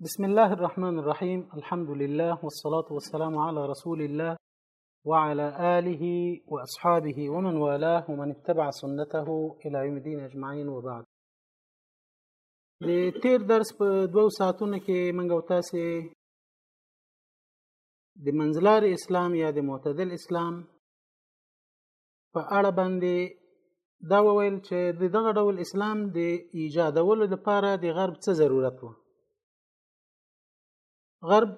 بسم الله الرحمن الرحيم الحمد لله والصلاة والسلام على رسول الله وعلى آله وأصحابه ومن والاه ومن اتبع سنته إلى يوم الدين أجمعين وبعد لتير درس بدو دوو كي من قوتاسي دي منزلار د منځلار اسلام یا د معتدل اسلام په اړه باندې دا وویل چې د دغه ډول اسلام د ایجادولو لپاره د غرب څه ضرورت و غرب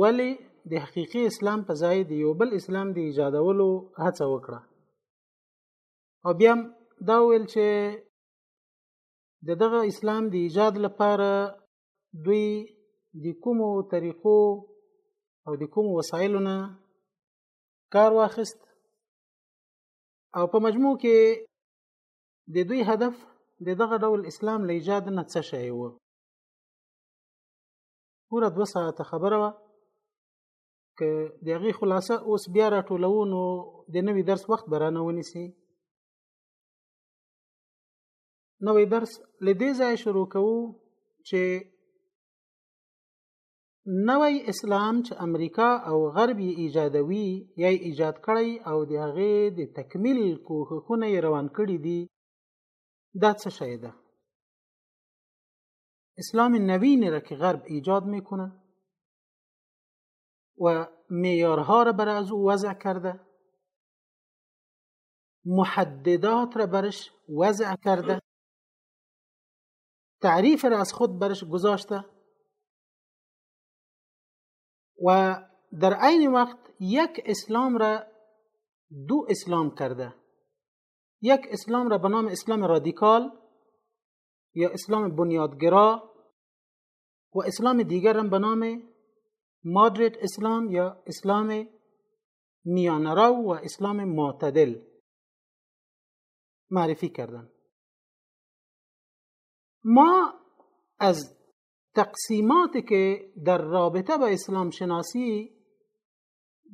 ولی د حقیقي اسلام په ځای د یو بل اسلام د ایجادولو هڅه وکړه او بیا دا ویل چې د دغه اسلام د ایجاد لپاره دوی د کومو طریقو او د کومو وسایلو نه کار واخیست او په مجموع کې د دوی هدف د دغه ډول اسلام له ایجاد نه څه شی و پوره دوه ساعته خبره وه که د هغې خلاصه اوس بیا راټولوو نو د نوي درس وخت به رانه ونیسي نوی درس له دې ځایه شروع کوو چې نوی اسلام چې امریکا او غرب یې ایجادوي یا یې ایجاد کړی او د هغې د تکمیل کوښښونه یې روان کړي دي دا څه شی ده اسلام نوی نه را که غرب ایجاد میکنه و میارها را بر از او وضع کرده محددات را برش وضع کرده تعریف را از خود برش گذاشته و در عین وقت یک اسلام را دو اسلام کرده یک اسلام را به نام اسلام رادیکال یا اسلام بنیادگرا و اسلام دیگر هم به نام مادرت اسلام یا اسلام میانرو و اسلام معتدل معرفی کردن ما از تقسیمات که در رابطه با اسلام شناسی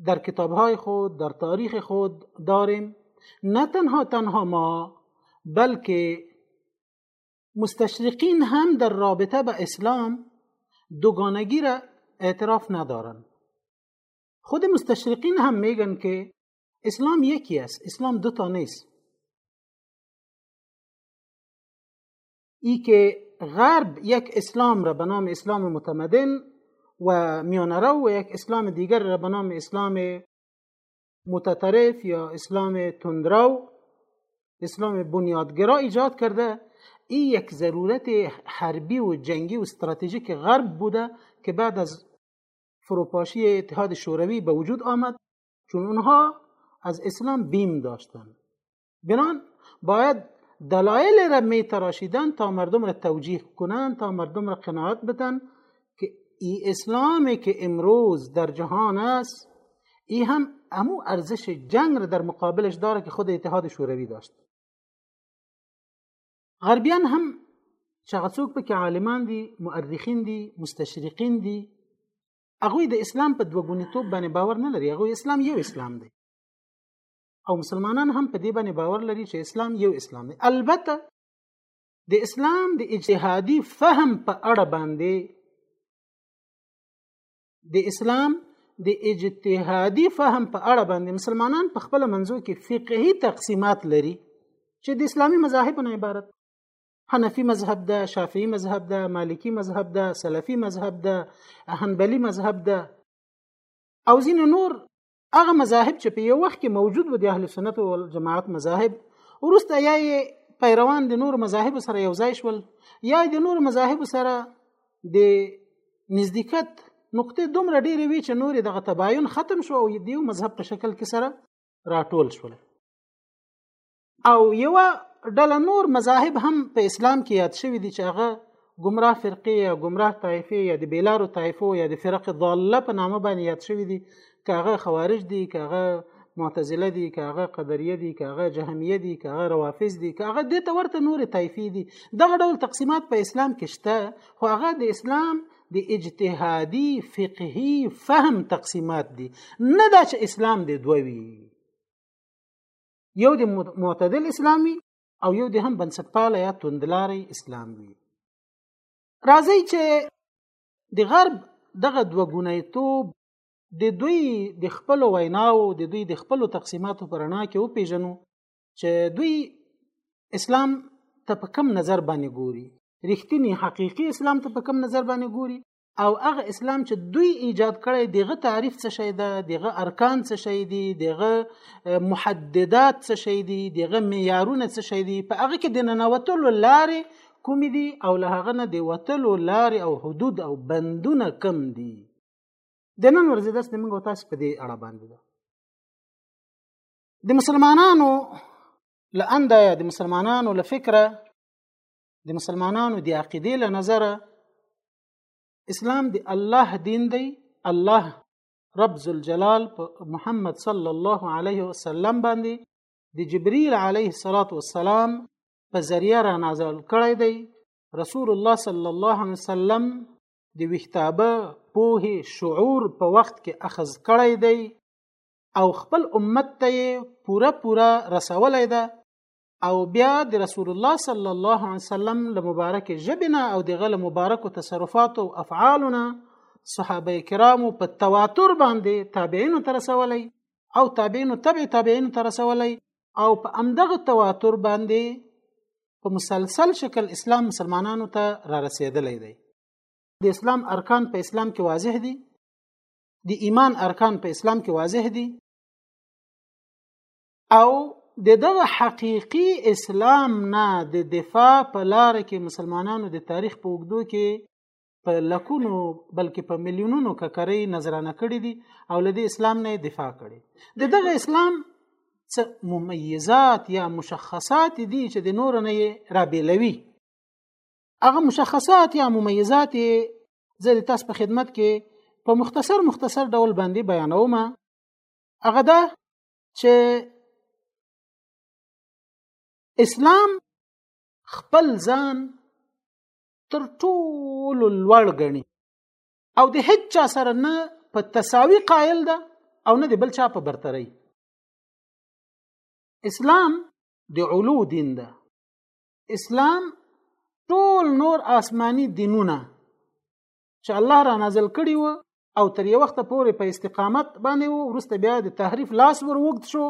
در کتابهای خود در تاریخ خود داریم نه تنها تنها ما بلکه مستشرقین هم در رابطه به اسلام دوگانگی را اعتراف ندارن خود مستشرقین هم میگن که اسلام یکی است اسلام دو تا نیست ای که غرب یک اسلام را به نام اسلام متمدن و میانرو و یک اسلام دیگر را به نام اسلام متطرف یا اسلام تندرو اسلام بنیادگرا ایجاد کرده این یک ضرورت حربی و جنگی و استراتژیک غرب بوده که بعد از فروپاشی اتحاد شوروی به وجود آمد چون اونها از اسلام بیم داشتند بنان باید دلایل را می تراشیدن تا مردم را توجیه کنند تا مردم را قناعت بدن که ای اسلامی که امروز در جهان است ای هم امو ارزش جنگ را در مقابلش داره که خود اتحاد شوروی داشت غربیان هم چغه څوک پکې عالمان دي مؤرخین دي مستشرقین دي هغه د اسلام په دوه ګونیتوب باندې باور نه لري هغه اسلام یو اسلام دی او مسلمانان هم په دې باندې باور لري چې اسلام یو اسلام دی البته د اسلام د اجتهادي فهم په اړه باندې د اسلام د اجتهادي فهم په اړه باندې مسلمانان په خپل منځو کې فقهي تقسیمات لري چې د اسلامي مذاهب نه عبارت حنفي مذهب ده شافعي مذهب ده مالکی مذهب ده سلفي مذهب ده حنبلي مذهب ده او ځینې نور هغه مذاهب چې په یو وخت کې موجود و د اهل سنت او جماعت مذاهب ورسته یا یې پیروان د نور مذاهب سره یو ځای شول یا د نور مذاهب سره د نزدېکت نقطې دومره ډېرې وي چې نور دغه تباین ختم شو او د یو مذهب په شکل کې سره راټول شول او یو ډله نور مذاهب هم په اسلام کې یاد شوی دي چې هغه گمراه فرقه یا گمراه طایفه یا د بیلارو طایفو یا د فرق ضاله په نامه باندې یاد شوی دي کاغه خوارج دي کاغه معتزله دي کاغه قدریه دي کاغه جهمیه دي کاغه روافض دي کاغه د ته ورته نور طایفي دي دغه ډول تقسیمات په اسلام کې شته خو هغه د اسلام د اجتهادي فقهي فهم تقسیمات دي نه دا چې اسلام د دوه وي یو د معتدل اسلامي او یو د هم بنسټپاله یا توندلاري اسلام وي راځي چې د غرب دغه دوه ګونیتوب د دوی د خپل ویناو د دوی د خپل تقسیماتو پر اړه کې وپیژنو چې دوی اسلام ته په کم نظر باندې ګوري رښتینی حقيقي اسلام ته په کم نظر باندې ګوري او هغه اسلام چې دوی ایجاد کړی دغه تعریف څه شی ده دغه ارکان څه شی دي دغه محددات څه شی دي دغه معیارونه څه شی دي په هغه کې د ننوتلو لارې کوم دي او له هغه نه د وتلو لارې او حدود او بندونه کم دي د نن ورځې درس د موږ تاسو په دې اړه باندې ده د مسلمانانو له انده د مسلمانانو له فکره د مسلمانانو د عقیدې له نظره اسلام د الله دین دی الله رب ذوالجلال په محمد صلی الله علیه وسلم باندې د جبرئیل علیه الصلاۃ والسلام په ذریعہ را نازل کړی دی رسول الله صلی الله علیه وسلم د ویختابه پوه شعور په وخت کې اخذ کړی دی او خپل امت ته پوره پوره رسولای ده او بیا د رسول الله صلی الله علیه وسلم له مبارک ژبنا او د غل مبارک تصرفات او افعالنا صحابه کرامو په تواتر باندې تابعین تر رسولای او تابعین تبع تابعین تر رسولای او په امدغه تواتر باندې په مسلسل شکل اسلام مسلمانانو ته را رسیدلی دی د اسلام ارکان په اسلام کې واضح دي د ایمان ارکان په اسلام کې واضح دي او د دغه حقيقي اسلام نه د دفاع په لار کې مسلمانانو د تاریخ په اوږدو کې په لکونو بلکې په میلیونونو ککرې نظرانه کړې دي او لدی اسلام نه دفاع کړي د دغه اسلام څه ممیزات یا مشخصات دي چې د نور نه رابلوي هغه مشخصات یا ممیزات زه د تاسو په خدمت کې په مختصر مختصر ډول باندې بیانوم هغه دا چې اسلام خپل ځان تر ټولو لوړ غني او د هیڅ چا سره نه په تساوي قائل ده او نه د بل چا په برتري اسلام د علو دین ده اسلام ټول نور آسمانی دینونه چې الله را نازل کړي وو او تر یو وخت پورې په استقامت باندې وو ورسته بیا د تحریف لاس ور وګد شو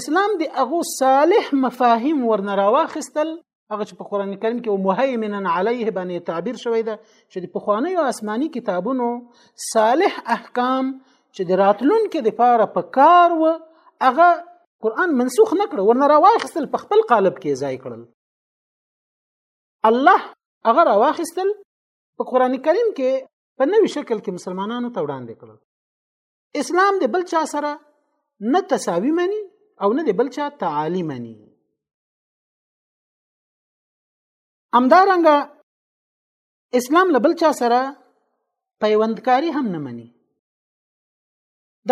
اسلام دی هغه صالح مفاهیم ورنه راواخستل هغه چې په قران کریم کې مهیمنن علیه باندې تعبیر شوی ده چې د پخوانیو آسماني کتابونو صالح احکام چې د راتلونکو د پاره په کار و هغه قران منسوخ نکړ ورنه راوخستل په خپل قالب کې ځای کړل الله هغه راواخستل په قران کریم کې په نوې شکل کې مسلمانانو ته وړاندې کړل اسلام د بل چا سره نه تساوی مني او نه د بل چا تعالی مني امدارنګه اسلام له بل چا سره پیوندکاری هم نه مني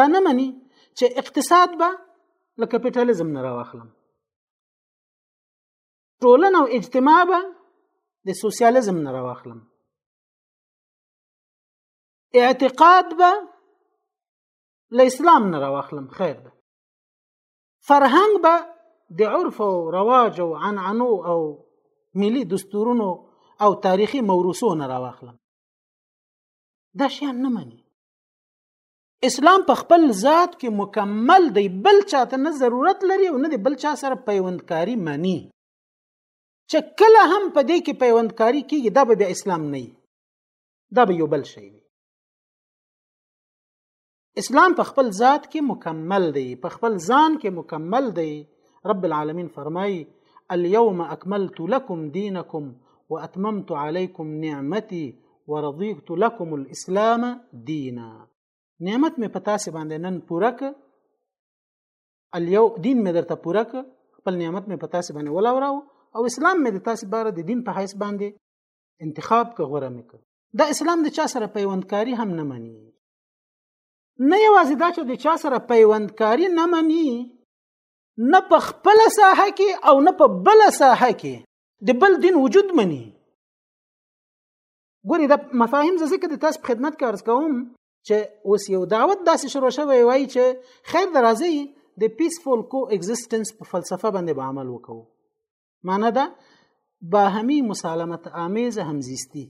دا نه مني چې اقتصاد به له کپټالیزم نه راوخلم ټولنه او اجتماع به د سوسیالیزم نه راوخلم اعتقاد به له اسلام نه راوخلم خیر ده فرهنګ به د عرف او رواج او عنعنو او ملي دستورونو او تاریخي موروثو نه راوخلم دا شیان نه مني اسلام په خپل ذات کې مکمل دی بل چاته نه ضرورت لري او نه دی بل چا سره پیوندکاری مانی چې کله هم په دې کې پیوندکاری کیږي دا به اسلام نه وي دا به یو بل شی وي اسلام په خپل ذات کې مکمل دی په خپل ځان کې مکمل دی رب العالمین فرمای اليوم اکملت لكم دينكم واتممت عليكم نعمتي ورضیت لکم الاسلام دینا نعمت مې په تاسو باندې نن پوره ک الیو دین مې درته پوره ک خپل نعمت مې په تاسو باندې ولاوراو او اسلام مې د تاسو بار د دین په حیث باندې انتخاب ک غوړه مې ک دا اسلام د چا سره پیوندکاری هم نه مني نه یوازې دا چې د چا سره پیوندکاری نه مني نه په خپل ساحه کې او نه په بل ساحه کې د بل دین وجود مني ګوري دا مفاهیم زه ځکه د تاسو په خدمت کې عرض کوم چې اوس یو دعوت داسې شروع شوی وای چې خیر درازي د پیسفول کو ایگزیستنس په فلسفه باندې به عمل وکړو معنی دا باهمي مسالمت آمیز همزیستی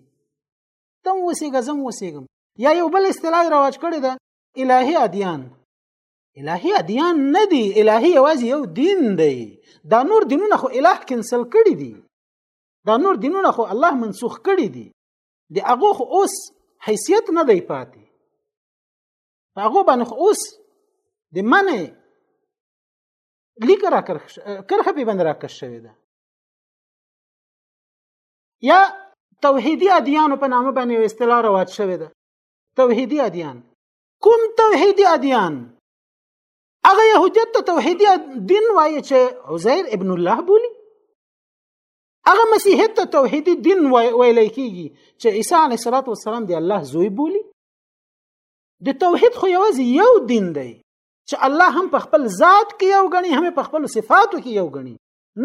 تم وسیګه زم وسیګم یا یو بل اصطلاح رواج کړی دا الهي ادیان الهي ادیان نه دی الهي یوازې یو دین دی دا نور دینونه خو الهه کنسل کړی دی دا نور دینونه خو الله منسوخ کړي دي د هغه خو اوس حیثیت نه دی پاتې هغه باندې خو اوس د منه لیک را کرخه په بند را کښ شوی ده یا توحیدی ادیان په نامه باندې اصطلاح رواج شوی ده توحیدی ادیان کوم توحیدی ادیان هغه يهودیت ته توحیدی دین وایي چې عزیر ابن الله بولی هغه مسیحیت ته توحیدی دین ویل کیږي چې عیسی علیه الصلاۃ والسلام دی الله زوی بولی د توحید خو یوازې یو دین دی چې الله هم په خپل ذات کې یو غني هم په خپل صفاتو کې یو غني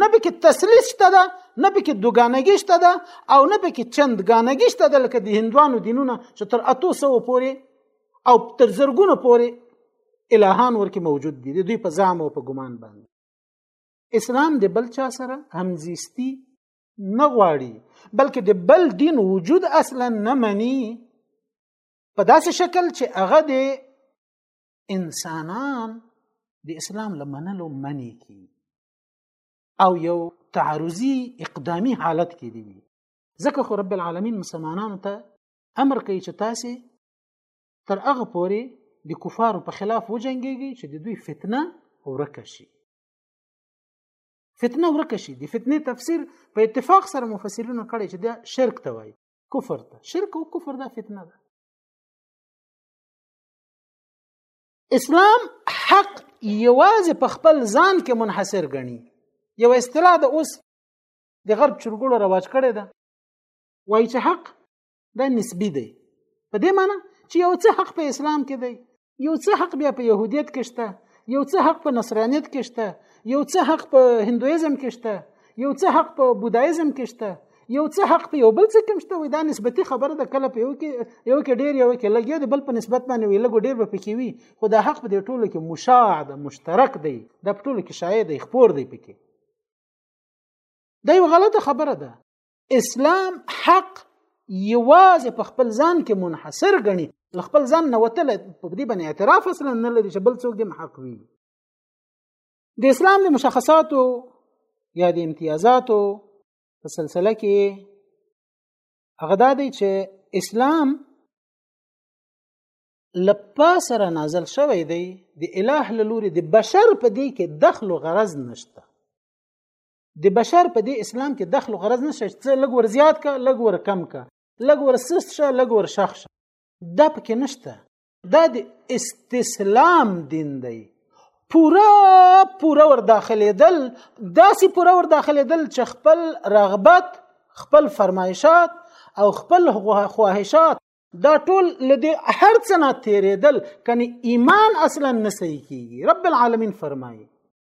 نه به کې تسلیث شته ده نه به کې دوګانګي شته ده او نه به کې چند ګانګي شته ده لکه د هندوانو دینونه چې تر اتو سو پورې او تر زرګونو پورې الهان ورکه موجود دي دوی په ځام او په ګمان باندې اسلام د بل چا سره همزیستی نه غواړي بلکې د بل دین وجود اصلا نه مني په داسې شکل چې هغه د انسانان د اسلام لمنلو منی کی او یو تعرضی اقدامی حالت کې دی ځکه خو رب العالمین مسلمانانو ته امر کوي چې تاسو تر هغه پورې د کفارو په خلاف وجنګيږي چې د دوی فتنه ورکه شي فتنه ورکه شي د فتنې تفسیر په اتفاق سره مفسرینو کړی چې دا شرک ته وایي کفر ته شرک او کفر دا فتنه ده اسلام حق یوازې په خپل ځان کې منحصر غني یو اصطلاح د اوس د غرب چرګوړو رواج کړی ده وایي چې حق دا نسبی دی په دې معنی چې یو څه حق په اسلام کې دی یو څه حق بیا په يهودیت کې شته یو څه حق په نصرانیت کې شته یو څه حق په هندویزم کې شته یو څه حق په بودایزم کې شته یو څه حق په یو بل څه کې شته وي دا نسبتي خبره ده کله په یو کې یو کې ډیر یو کې لګي د بل په نسبت باندې وي لګو ډیر به پکې وي خو دا حق په دې ټولو کې مشاع ده مشترک دی دا په ټولو کې شایع دی خپور دی پکې دا یو غلطه خبره ده اسلام حق یوازې په خپل ځان کې منحصر غني خپل ځان نه وتل په دې باندې اعتراف اصلا نه لري چې بل څوک دې حق وي د اسلام د مشخصاتو یا د امتیازاتو په سلسله کې هغه دا دی چې اسلام لپا سره نازل شوی دی د اله لوري د بشر په دې کې دخل او غرض نشته د بشر په دې اسلام کې دخل غرض نشته چې لګ ور زیات کا لګ ور کم کا لګ ور سست شه لګ ور شخ شه دا پکې نشته دا د استسلام دین دی پورا پورا ور داخليدل داسې پورا ور داخليدل چې خپل رغبت خپل فرمایشات او خپل خواهشات دا ټول لدی هر څه نه تیرېدل کني ایمان اصلا نه صحیح کیږي رب العالمین فرمایي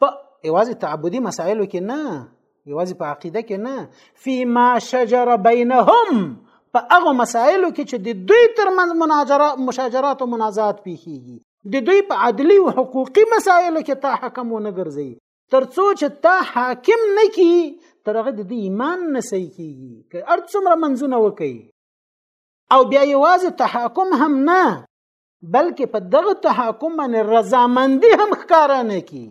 په یوازې تعبدي مسایلو کې نه یوازې په عقیده کې نه فيما شجر بینهم په هغه مسایلو کې چې د دوی ترمنځ مناجره مشاجرات او منازعات پیخیږي د دوی په عدلی او حقوقي مسایلو کې تا حکم ونه ګرځي ترڅو چې تا حاکم نه کی ترغه د دې ایمان نه صحیح کیږي که ارڅومره منځونه وکي او بیا یوازې تحاکم هم نه بلکې په دغه تحکم باندې رضامندي هم ښکاره نه کی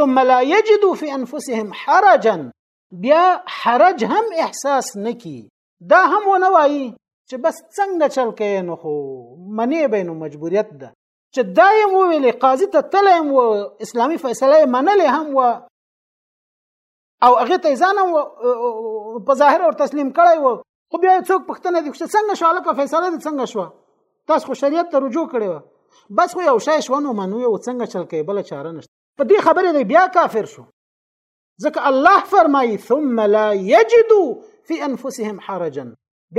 ثم لا یجدو فی انفسهم حرجا بیا حرج هم احساس نه کی دا هم ونه وایي چې بس څنګه چل کوي نو خو منې به نو مجبوریت ده چې دا یې وویلې قاضي ته تللی هم و اسلامي فیصله یې منلې هم وه او هغه ته ځان په ظاهر او تسلیم کړی وو خو بیا څوک پښتنه دي چې څنګه شو لکه فیصله دي څنګه شو تاسو خو شریعت ته رجوع کړی وو بس خو یو شای شو نو منو یو څنګه چل کوي بل چاره نشته په دې خبره دی بیا کافر شو ځکه الله فرمایي ثم لا یجدو فی انفسهم حرجا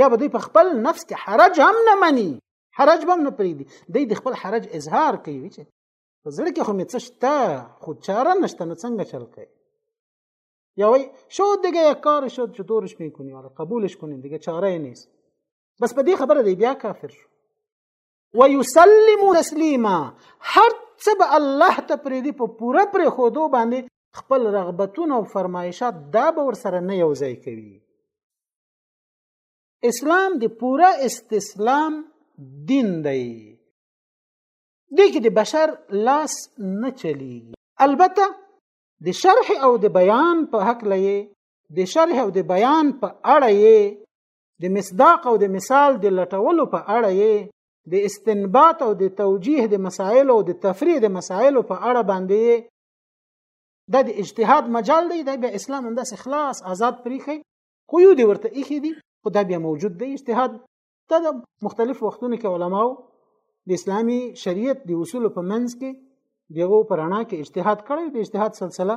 بیا به دوی په خپل نفس کې حرج هم نه مني حرج به هم نه پریږدي دوی د خپل حرج اظهار کوي چې په زړه کې خو مې څه شته خو چاره نشته نو څنګه چل کوي یا وای شو دیگه یک کار شد جو دورش میکنی آره قبولش کنیم دیگه چاره ای نیست بس په دې خبره دی بیا کافر شو ويسلم تسلیما هر څه به الله ته پرې دی په پوره پرې خودو باندې خپل رغبتونه او فرمایشات دا به ور سره نه یوځای کوي اسلام د پوره استسلام دین دی دې کې د بشر لاس نه چلیږي البته د شرح او د بیان په حق لې د شرح او د بیان په اړه یې د مصداق او د مثال د لټولو په اړه یې د استنباط او د توجیه د مسائل او د تفریح د مسائل په اړه باندې د اجتهاد مجال دی د اسلام انداس خلاص آزاد پریخي خو یو دی ورته ایخي دي خو دا بیا موجود دی اجتهاد دا د مختلف وختونو کې علماو د اسلامي شریعت د اصول په منځ کې دغه پرانا کې اجتهاد کړی د اجتهاد سلسله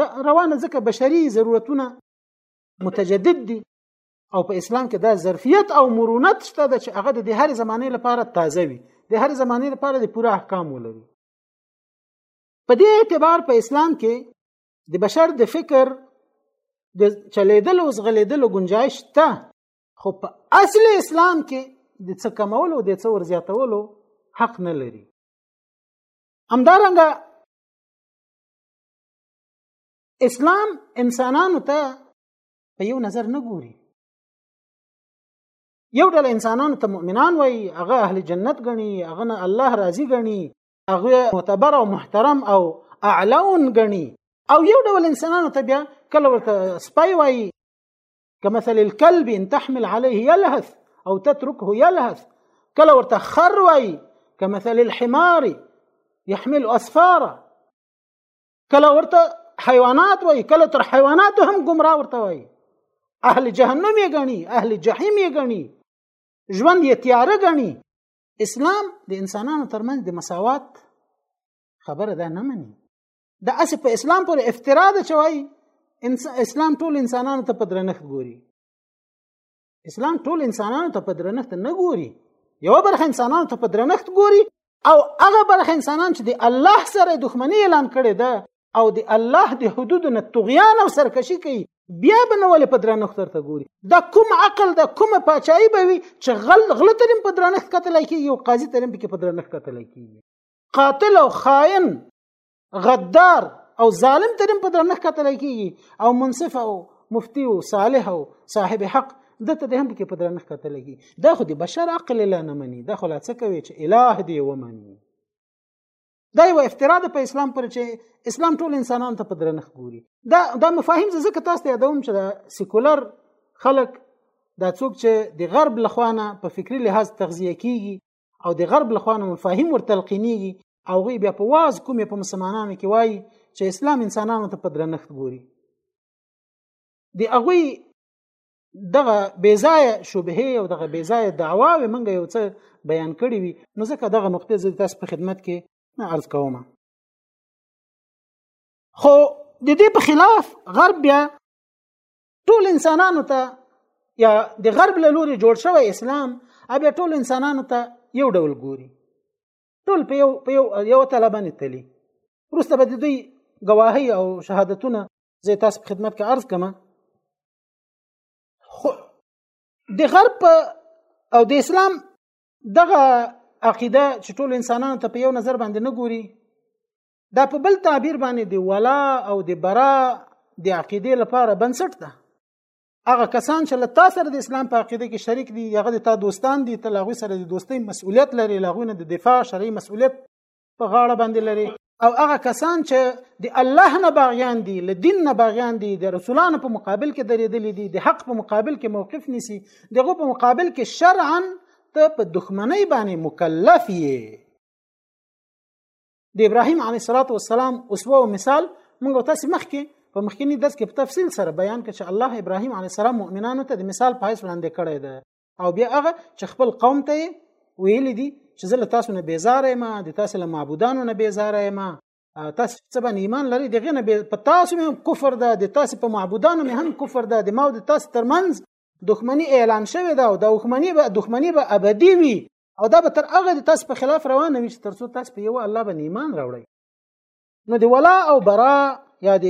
د روانه ځکه بشري ضرورتونه متجدد دي او په اسلام کې دا ظرفیت او مرونت شته د چې هغه د هر زمانه لپاره تازه وي د هر زمانه لپاره د پوره احکام ولري په دې اعتبار په اسلام کې د بشر د فکر د چلیدلو او زغلیدلو گنجائش ته خو په اصل اسلام کې د څه کمولو د څه ورزیاتولو حق نه لري همدارنګه اسلام انسانانو ته په یو نظر نه ګوري یو ډول انسانانو ته مؤمنان وای هغه اهل جنت غني هغه نه الله راضي غني هغه معتبر او محترم او اعلون غني او یو ډول انسانانو ته بیا کله ورته سپای وای كمثل الكلب ان تحمل عليه يلهث او تتركه يلهث کله ورته خر وای کمثل الحمار يحمل اسفاره کله ورته حیوانات وای کله تر حیوانات هم گمراه ورته وای اهل جهنم یې غني اهل جهنم یې غني ژوند یې تیاره غني اسلام د انسانانو ترمنځ د مساوات خبره ده نه مني د اس په اسلام پر افترا ده چې وای اسلام ټول انسانانو ته په درنښت ګوري اسلام ټول انسانانو ته په درنښت نه ګوري یو برخه انسانانو ته په درنښت ګوري او هغه برخه انسانان چې د الله سره دښمنی اعلان کړي ده او د الله د حدود نه طغیان او سرکشي کوي بیا به نه ولې په درنښت ورته ګوري دا کوم عقل دا کومه پاچاهي به وي چې غل غله ترم په درنښت کتل کېږي او قاضي ترم پکې په درنښت کتل کېږي قاتل او خائن غدار او ظالم ته هم په درنښت کتل کیږي او منصف او مفتی او صالح او صاحب حق دته د هم کې په درنښت کتل کیږي دا خو د بشر عقل لا نه مني دا خو لا څه کوي چې الٰه دی ومني دا یو افترا ده په اسلام پر چې اسلام ټول انسانان ته په درنښت ګوري دا دا مفاهیم ځکه تاسو ته یادوم چې دا سیکولر خلک دا څوک چې د غرب لخوانه په فکری لحاظ تغذیه کیږي او د غرب لخوا نه مفاهیم ورتلقینیږي او غي بیا په واز کومې په مسلمانانو کې وایي چې اسلام انسانانو ته په درنښت ګوري د هغه دغه بیزایه شبهه او دغه بیزایه دعواوې منګه یو څه بیان کړې وي نو ځکه دغه نقطه زه تاسو په خدمت کې نه عرض کوم خو د دې په خلاف غرب بیا ټول انسانانو ته یا د غرب له لوري جوړ شوی اسلام بیا ټول انسانانو ته یو ډول ګوري ټول په یو په یو یو تله باندې تلي وروسته به د دوی ګواهی او شهادتونه زه تاسو په خدمت کې عرض کما خو د غرب او د اسلام دغه عقیده چې ټول انسانانو ته په یو نظر باندې نه ګوري دا په بل تعبیر باندې د ولا او د برا د عقیده لپاره بنسټ ده هغه کسان چې له تا سره د اسلام په عقیده کې شریک دي هغه د تا دوستان دي ته لاغوي سره د دوستۍ مسؤلیت لري لاغوینه د دفاع شرعي مسؤلیت په غاړه باندې لري او هغه کسان چې د الله نه باغیان دي له دین نه باغیان دي د رسولانو په مقابل کې درېدلې دي د حق په مقابل کې موقف نیسي دغه په مقابل کې شرعا ته په دښمنۍ باندې مکلف یې د ابراهیم علیه الصلاۃ والسلام اسوه او مثال موږ تاسو مخکې په مخکینی درس کې په تفصیل سره بیان کړ چې الله ابراهیم علیه السلام مؤمنانو ته د مثال په حیث وړاندې کړی دی او بیا هغه چې خپل قوم ته ویل دي چې زه له تاسو نه بیزار یم د تاسو له معبودانو نه بیزار یم تاسو څه باندې ایمان لري دغه نه په تاسو هم کفر ده د تاسو په معبودانو هم کفر ده د ما او د تاسو ترمنځ دښمنی اعلان شوه ده او د دښمنی به دښمنی به ابدی وي او دا به تر هغه د تاسو په خلاف روان وي چې ترڅو تاسو په یو الله باندې ایمان راوړئ نو د ولا او برا یا د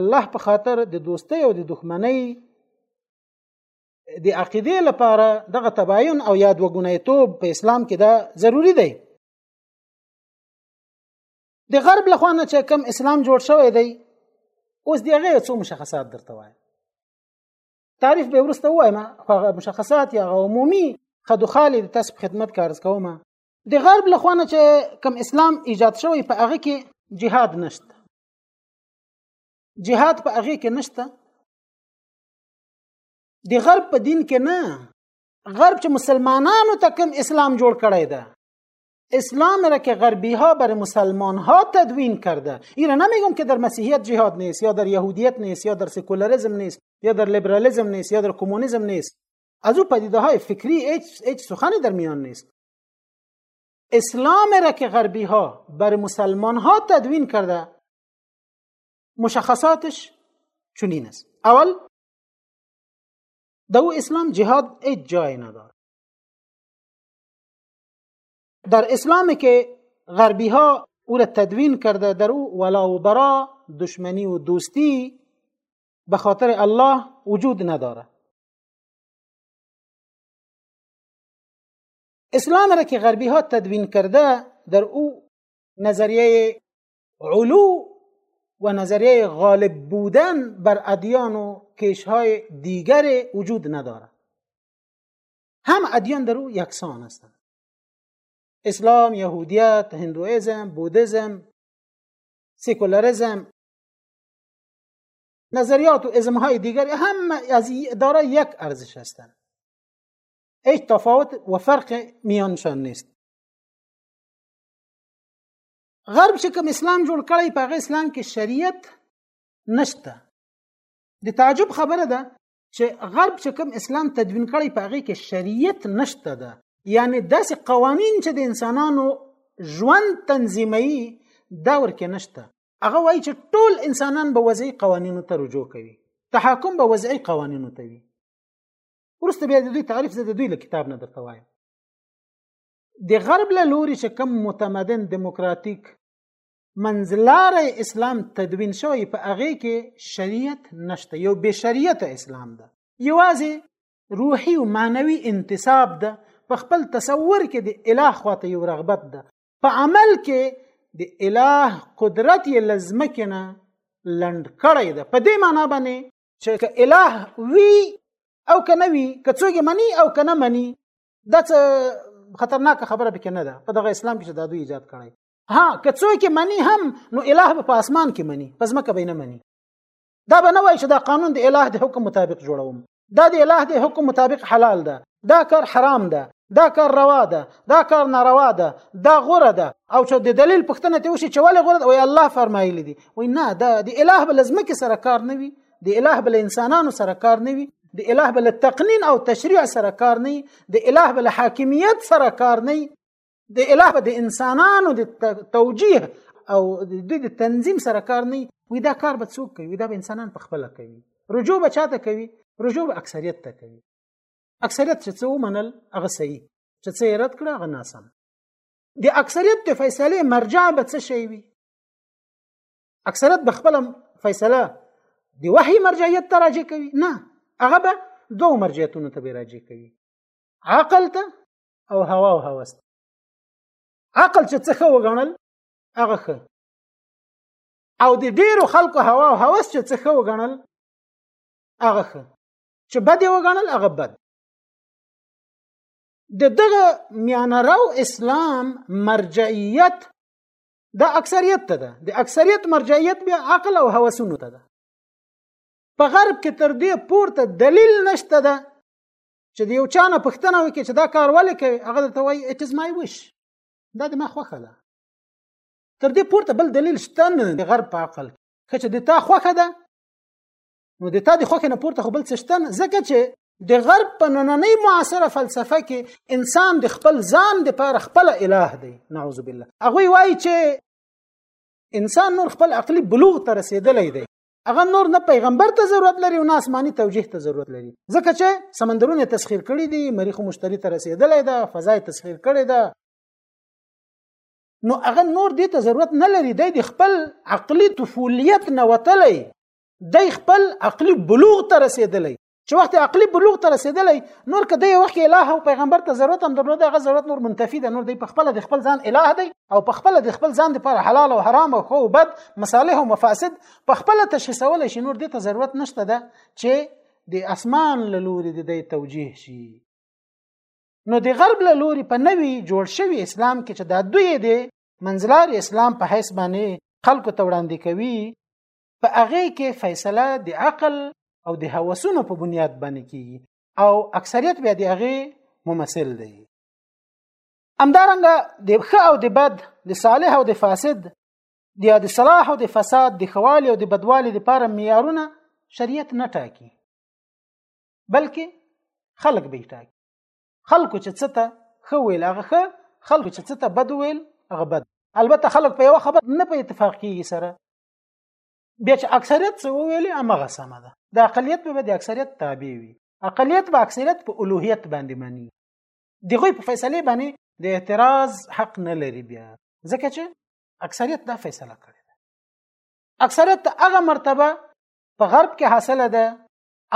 الله په خاطر د دوستۍ او د دښمنۍ د عقیده لپاره دغه تباین او یاد وګونیتوب په اسلام کې دا ضروری دی د غرب لخوا نه چې کم اسلام جوړ شوی دی اوس دغه څو مشخصات درته وایم تعریف به ورسته وایم خو هغه مشخصات یا عمومي خدو خالي د تاسو خدمت کارز کوم د غرب له خوانه چې کم اسلام ایجاد شوی په هغه کې جهاد نشته جهاد په هغه کې نشته د غرب په دین کې نه غرب چې مسلمانانو ته کم اسلام جوړ کړی ده اسلام را که غربی ها بر مسلمان ها تدوین کرده این نمیگم که در مسیحیت جهاد نیست یا در یهودیت نیست یا در سکولارزم نیست یا در لیبرالیزم نیست یا در کمونیزم نیست از او پدیده های فکری هیچ, هیچ سخنی در میان نیست اسلام را که غربی ها بر مسلمان ها تدوین کرده مشخصاتش چنین است اول در او اسلام جهاد هیچ جایی نداره در اسلامی که غربی ها او را تدوین کرده در او ولا و برا دشمنی و دوستی به خاطر الله وجود نداره اسلام را که غربی ها تدوین کرده در او نظریه علو و نظریه غالب بودن بر ادیان و کشهای دیگر وجود ندارد هم ادیان در او یکسان هستند اسلام یهودیت هندوئیزم بودیزم سیکولاریزم نظریات و ازم های دیگر هم از دارای یک ارزش هستند هیچ تفاوت و فرق میانشان نیست غرب چې کوم اسلام جوړ کړی په اسلام کې شریعت نشته د تعجب خبره ده چې غرب چې کوم اسلام تدوین کړي په هغه کې شریعت نشته ده یعنی داسې قوانین چې د انسانانو ژوند تنظیموي دا ورکه نشته هغه وایي چې ټول انسانان به وضعي قوانینو ته رجوع کوي تحکم به وضعي قوانینو ته وي ورسته بیا د دوی تعریف زه د دوی له کتاب نه درته وایم د غرب له لوري چې کم متمدن دیموکراتیک منځلاره اسلام تدوین شوی په هغه کې شریعت نشته یو به شریعت اسلام ده یوازې روحي او معنوي انتساب ده په خپل تصور کې د الٰه خواته یو رغبت ده په عمل کې د الٰه قدرت یې لزمکه نه لند کړی ده په دې معنی باندې چې الٰه وی او کنه وی کڅوګه منی او کنه منی دا خطرناک خبره پکې نه ده په دغه اسلام کې چې دا دوی ایجاد کړی ها که څوک منی هم نو الٰه به په اسمان کې منی پس مکه به نه منی دا به نه وای چې دا قانون د الٰه د حکم مطابق جوړوم دا د الٰه د حکم مطابق حلال ده دا کار حرام ده دا کار روا ده دا کار ناروا ده دا غوره ده او چې د دلیل پښتنه ته وشي چې ولې غوره ده وای الله فرمایلی دی وای نه دا د الٰه بل زمکه سره کار نه وي د الٰه بل انسانانو سره کار نه وي د الٰه بل تقنین او تشریع سره کار نه د الٰه بل حاکمیت سره کار نه د اله د انسانانو د توجیه او د دوی د تنظیم سره کار نه وي دا کار به څوک کوي دا به انسانان په خپل کوي رجوع به چاته کوي رجوع به اکثریت ته کوي اکثریت چې څه ومنل هغه صحیح چې څه رد کړه هغه ناسم د اکثریت د فیصله مرجع به څه شي وي اکثریت به خپل فیصله د وحي مرجعیت ته راجع کوي نه هغه به دوه مرجعیتونو ته به راجع کوي عقل ته او هوا او هوس عقل چې څه خو غنل هغه خو او د ډیرو خلکو هوا او هوس چې څه خو غنل هغه خو چې بد یې وګڼل هغه بد د دغه میانرو اسلام مرجعیت د اکثریت ته ده د اکثریت مرجعیت بیا عقل او هوسونو ته ده په غرب کې تر دې پورته دلیل نشته ده چې د یو چا نه پښتنه وکړي چې دا کار ولې کوي هغه ته وایي اټ از مای ویش دا د ما خوخه ده تر دې پورته بل دلیل شته نه د غرب په عقل کې چې د تا خوخه ده نو د تا د خوخه نه پورته خو بل څه شته نه ځکه چې د غرب په نننۍ معاصره فلسفه کې انسان د خپل ځان د پاره خپل اله دی نعوذ بالله هغه وایي چې انسان نور خپل عقلي بلوغ ته رسیدلی دی هغه نور نه پیغمبر ته ضرورت لري او نه آسماني توجیه ته ضرورت لري ځکه چې سمندرونه تسخير کړي دي مریخ مشتري ته رسیدلې ده فضا تسخير کړي ده نو هغه نور دې ته ضرورت نه لري د خپل عقلي طفولیت نه وتلی د خپل عقلي بلوغ ته رسیدلی چې وخت عقلي بلوغ ته رسیدلی نور کده یو وخت الٰه او پیغمبر ته ضرورت هم درلود هغه ضرورت نور منتفي ده نور دی په خپل د خپل ځان الٰه دی او په خپل د خپل ځان لپاره حلال او حرام او خو بد مصالح او مفاسد په خپل تشخیصول شي نور دی ته ضرورت نشته ده چې د اسمان له لوري د دی توجیه شي نو د غرب له لوري په نوي جوړ شوی اسلام کې چې دا دوی دی منځلار اسلام په حیث باندې خلکو ته وړاندې کوي په هغه کې فیصله د عقل او د هوسونو په بنیاد باندې کیږي او اکثریت بیا د هغه ممثل دی همدارنګه د ښه او د بد د صالح او د فاسد د د صلاح او د فساد د خوالي او د بدوالي لپاره معیارونه شریعت نه ټاکي بلکې خلق به ټاکي خلکو چې څه ته ښه ویل هغه ښه خلکو چې څه ته بد ویل هغه بد البته خلک په یو خبر نه په اتفاق کیږي سره بیا چې اکثریت څه وویل امغه سمه ده د اقلیت به د اکثریت تابع وي اقلیت به اکثریت په الوهیت باندې مانی دغه په فیصله باندې د اعتراض حق نه لري بیا ځکه چې اکثریت دا فیصله کړې ده اکثریت هغه مرتبه په غرب کې حاصله ده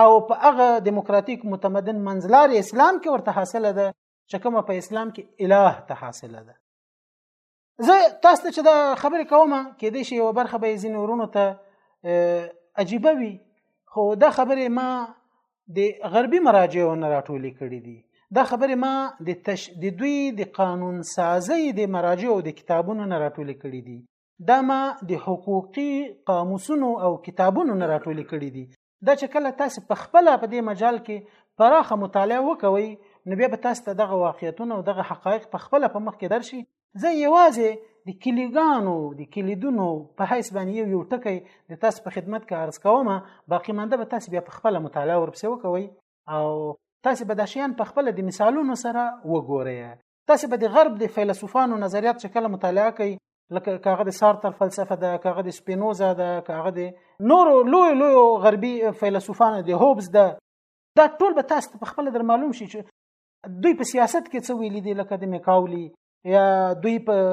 او په هغه دیموکراتیک متمدن منځلار اسلام کې ورته حاصله ده چې کومه په اسلام کې الٰه ته حاصله ده زه تاسو ته چې دا خبرې کوم کې دې شي یو برخه به زین ورونو ته عجیبه وي خو دا خبرې ما د غربي مراجعونه راټولې کړې دي دا خبرې ما د تش... د دوی د قانون سازي د مراجع او د کتابونو نه راټولې کړې دي دا ما د حقوقي قاموسونو او کتابونو نه راټولې کړې دي دا چې کله تاسو په خپل په دې مجال کې پراخه مطالعه وکوي نو بیا به تاسو ته دغه واقعیتونه او دغه حقایق په خپل په مخ کې درشي زه یوازې د کلیګانو د کلیدونو په حیث باندې یو یو ټکی د تاسو په خدمت کې عرض کوم باقی منده به تاسو بیا په خپل مطالعه ورپسې وکوي او تاسو به د شیان په خپل د مثالونو سره وګورئ تاسو به د غرب د فیلسوفانو نظریات چې کله مطالعه کوي لکه کاغه د سارتر فلسفه ده کاغه د سپینوزا ده کاغه د نورو لوی لوی غربي فیلسوفانو د هوبز ده دا ټول به تاسو په خپل در معلوم شي چې دوی په سیاست کې څه ویلي دي لکه د میکاولی یا دوی په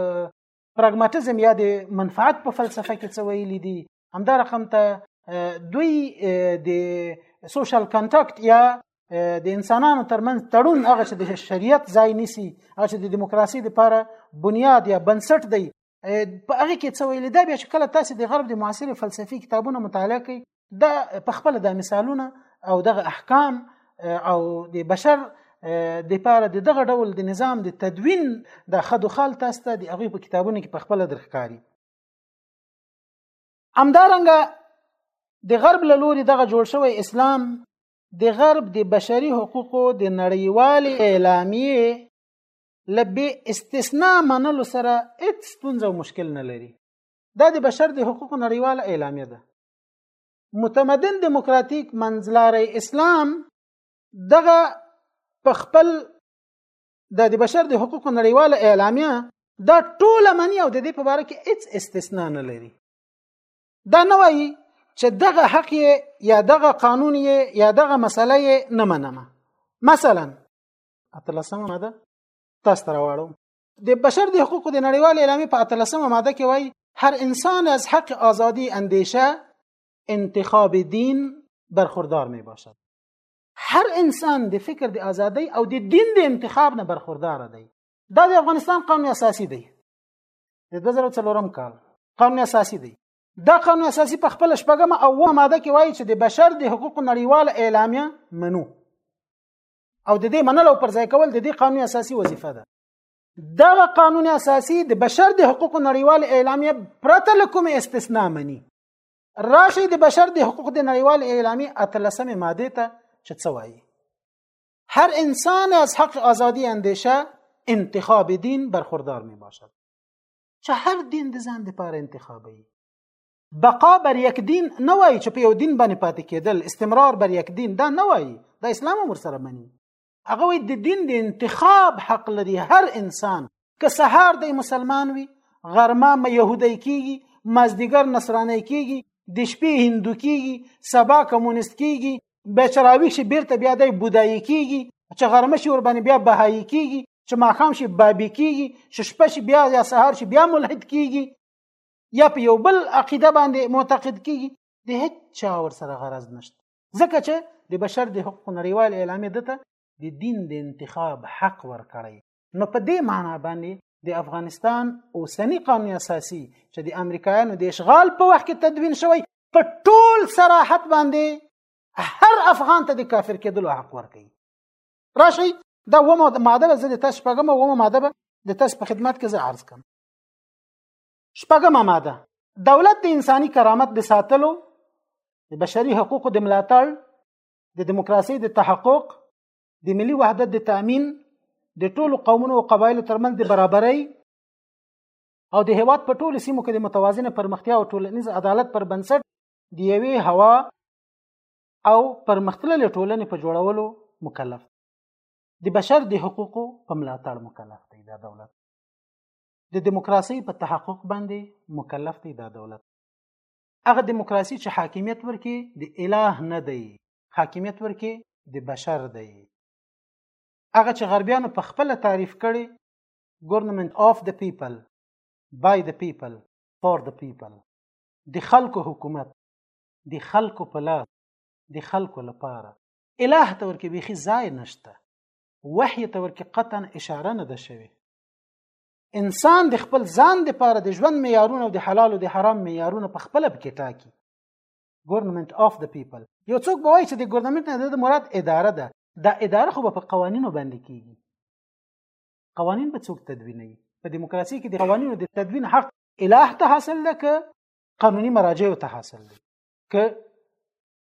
پراګماتیزم یا د منفعت په فلسفه کې څه ویل دي همدا رقم ته دوی د سوشل کنټاکټ یا د انسانانو ترمنځ تړون هغه چې د شریعت ځای نیسی هغه چې د دیموکراسي لپاره بنیاد یا بنسټ دی په هغه کې څه ویل دا بیا چې کله تاسو د غرب د معاصر فلسفي کتابونه مطالعه کوئ دا په خپل د مثالونه او دغه احکام او د بشر د پاره د دغه ډول د نظام د تدوین د خدو خال تاسو ته د هغه په کتابونو کې په خپل درخکاری همدارنګه د غرب له لوري دغه جوړ شوی اسلام د غرب د بشري حقوقو د نړیوالې اعلامیې له بې استثنا منلو سره هیڅ ستونزه او مشکل نه لري دا د بشر د حقوقو نړیواله اعلامیه ده متمدن دیموکراتیک منځلاري اسلام دغه په خپل د بشر د حقوقو نړیواله اعلامیه دا ټوله منی او د دې په اړه کې هیڅ استثناء نه لري دا نه وایي چې دغه حق یا دغه قانون یا دغه مسله نه منم مثلا اتلسمه ماده تاسو راوړم د بشر د حقوقو د نړیوال اعلامیې په اتلسمه ماده کې وایي هر انسان از حق آزادی اندیشه انتخاب دین برخوردار می باشد هر انسان د فکر د ازادۍ او د دین د انتخاب نه برخوردار دی دا د افغانستان قانون اساسي دی د 2004 کال قانون اساسي دی دا قانون اساسي په خپل شپږم او اوه ماده کې وایي چې د بشر د حقوقو نړیواله اعلامیه منو او د دې منل او پرځای کول د دې قانون اساسي وظیفه ده دا قانون اساسي د بشر د حقوقو نړیوال اعلامیه پرته له کوم استثنا مني راشي د بشر د حقوق د نړیوال اعلامیه اتلسمه ماده ته چې څه وایي هر انسان از حق آزادی اندیشه انتخاب دین برخوردار می باشد چه هر دین د ځان لپاره انتخابوي بقا بر یک دین نه وایي چې په یو دین باندې پاتې کېدل استمرار بر یک دین دا نه وایي دا اسلام هم ورسره مني هغه وایي د دین د انتخاب حق لري هر انسان که سهار دی مسلمان وي غرمه مې يهودي کیږي مازدیګر نصراني کیږي د شپې هندو کیږي سبا کمونیست کیږي به چراوي شي بیرته بیا د بودایي کیږي چې غرمه شي ور باندې بیا بهایي کیږي چې ماخام شي بابي کیږي چې شپه شي بیا یا سهار شي بیا ملحد کیږي یا په یو بل عقیده باندې معتقد کیږي د هیڅ چا ور سره غرض نشته ځکه چې د بشر د حقوق نړیوال اعلامیه دته د دین د انتخاب حق ورکړی نو په دې معنی باندې د افغانستان اوسنی قانون اساسي چې د امریکایانو د اشغال په وخت کې تدوین شوی په ټول صراحت باندې هر افغان ته د کافر کېدلو حق ورکړي راشي دا ومه ماده زه د تاسو پغمه ومه ماده د تاسو په خدمت کې زه عرض کوم شپږمه ماده دولت د انساني کرامت د ساتلو د بشري حقوقو د ملاتړ د دیموکراسي د تحقق د ملي وحدت د تأمین د ټولو قومونو او قبایلو ترمنځ د برابرۍ او د هیواد په ټولو سیمو کې د متوازنې پرمختیا او ټولنیز عدالت پر بنسټ د یوې هوا او پرمختللې ټولنې په جوړولو مکلف د بشر د حقوقو په ملاتړ مکلف دی دا دولت د دیموکراسي په تحقق باندې مکلف دی دا دولت هغه دیموکراسي چې حاکمیت ورکې د اله نه دی حاکمیت ورکې د بشر دی هغه چې غربیانو په خپل تعریف کړي ګورنمنت اف د پیپل بای د پیپل فور د پیپل د خلکو حکومت د خلکو په لاس د خلکو لپاره اله ته ورکې بیخي ځای نشته وحی ته ورکې قطعا اشاره نه ده شوې انسان د خپل ځان د پاره د ژوند معیارونه او د حلال او د حرام معیارونه په خپل بکې ټاکي ګورنمنت اف د پیپل یو څوک به وایي چې د ګورنمنت نه د مراد اداره ده دا اداره خو په قوانینو باندې کیږي قوانین به څوک تدوینوي په دیموکراسي کې د قوانینو د تدوین حق الهه ته حاصل ده که قانوني مراجعو ته حاصل ده که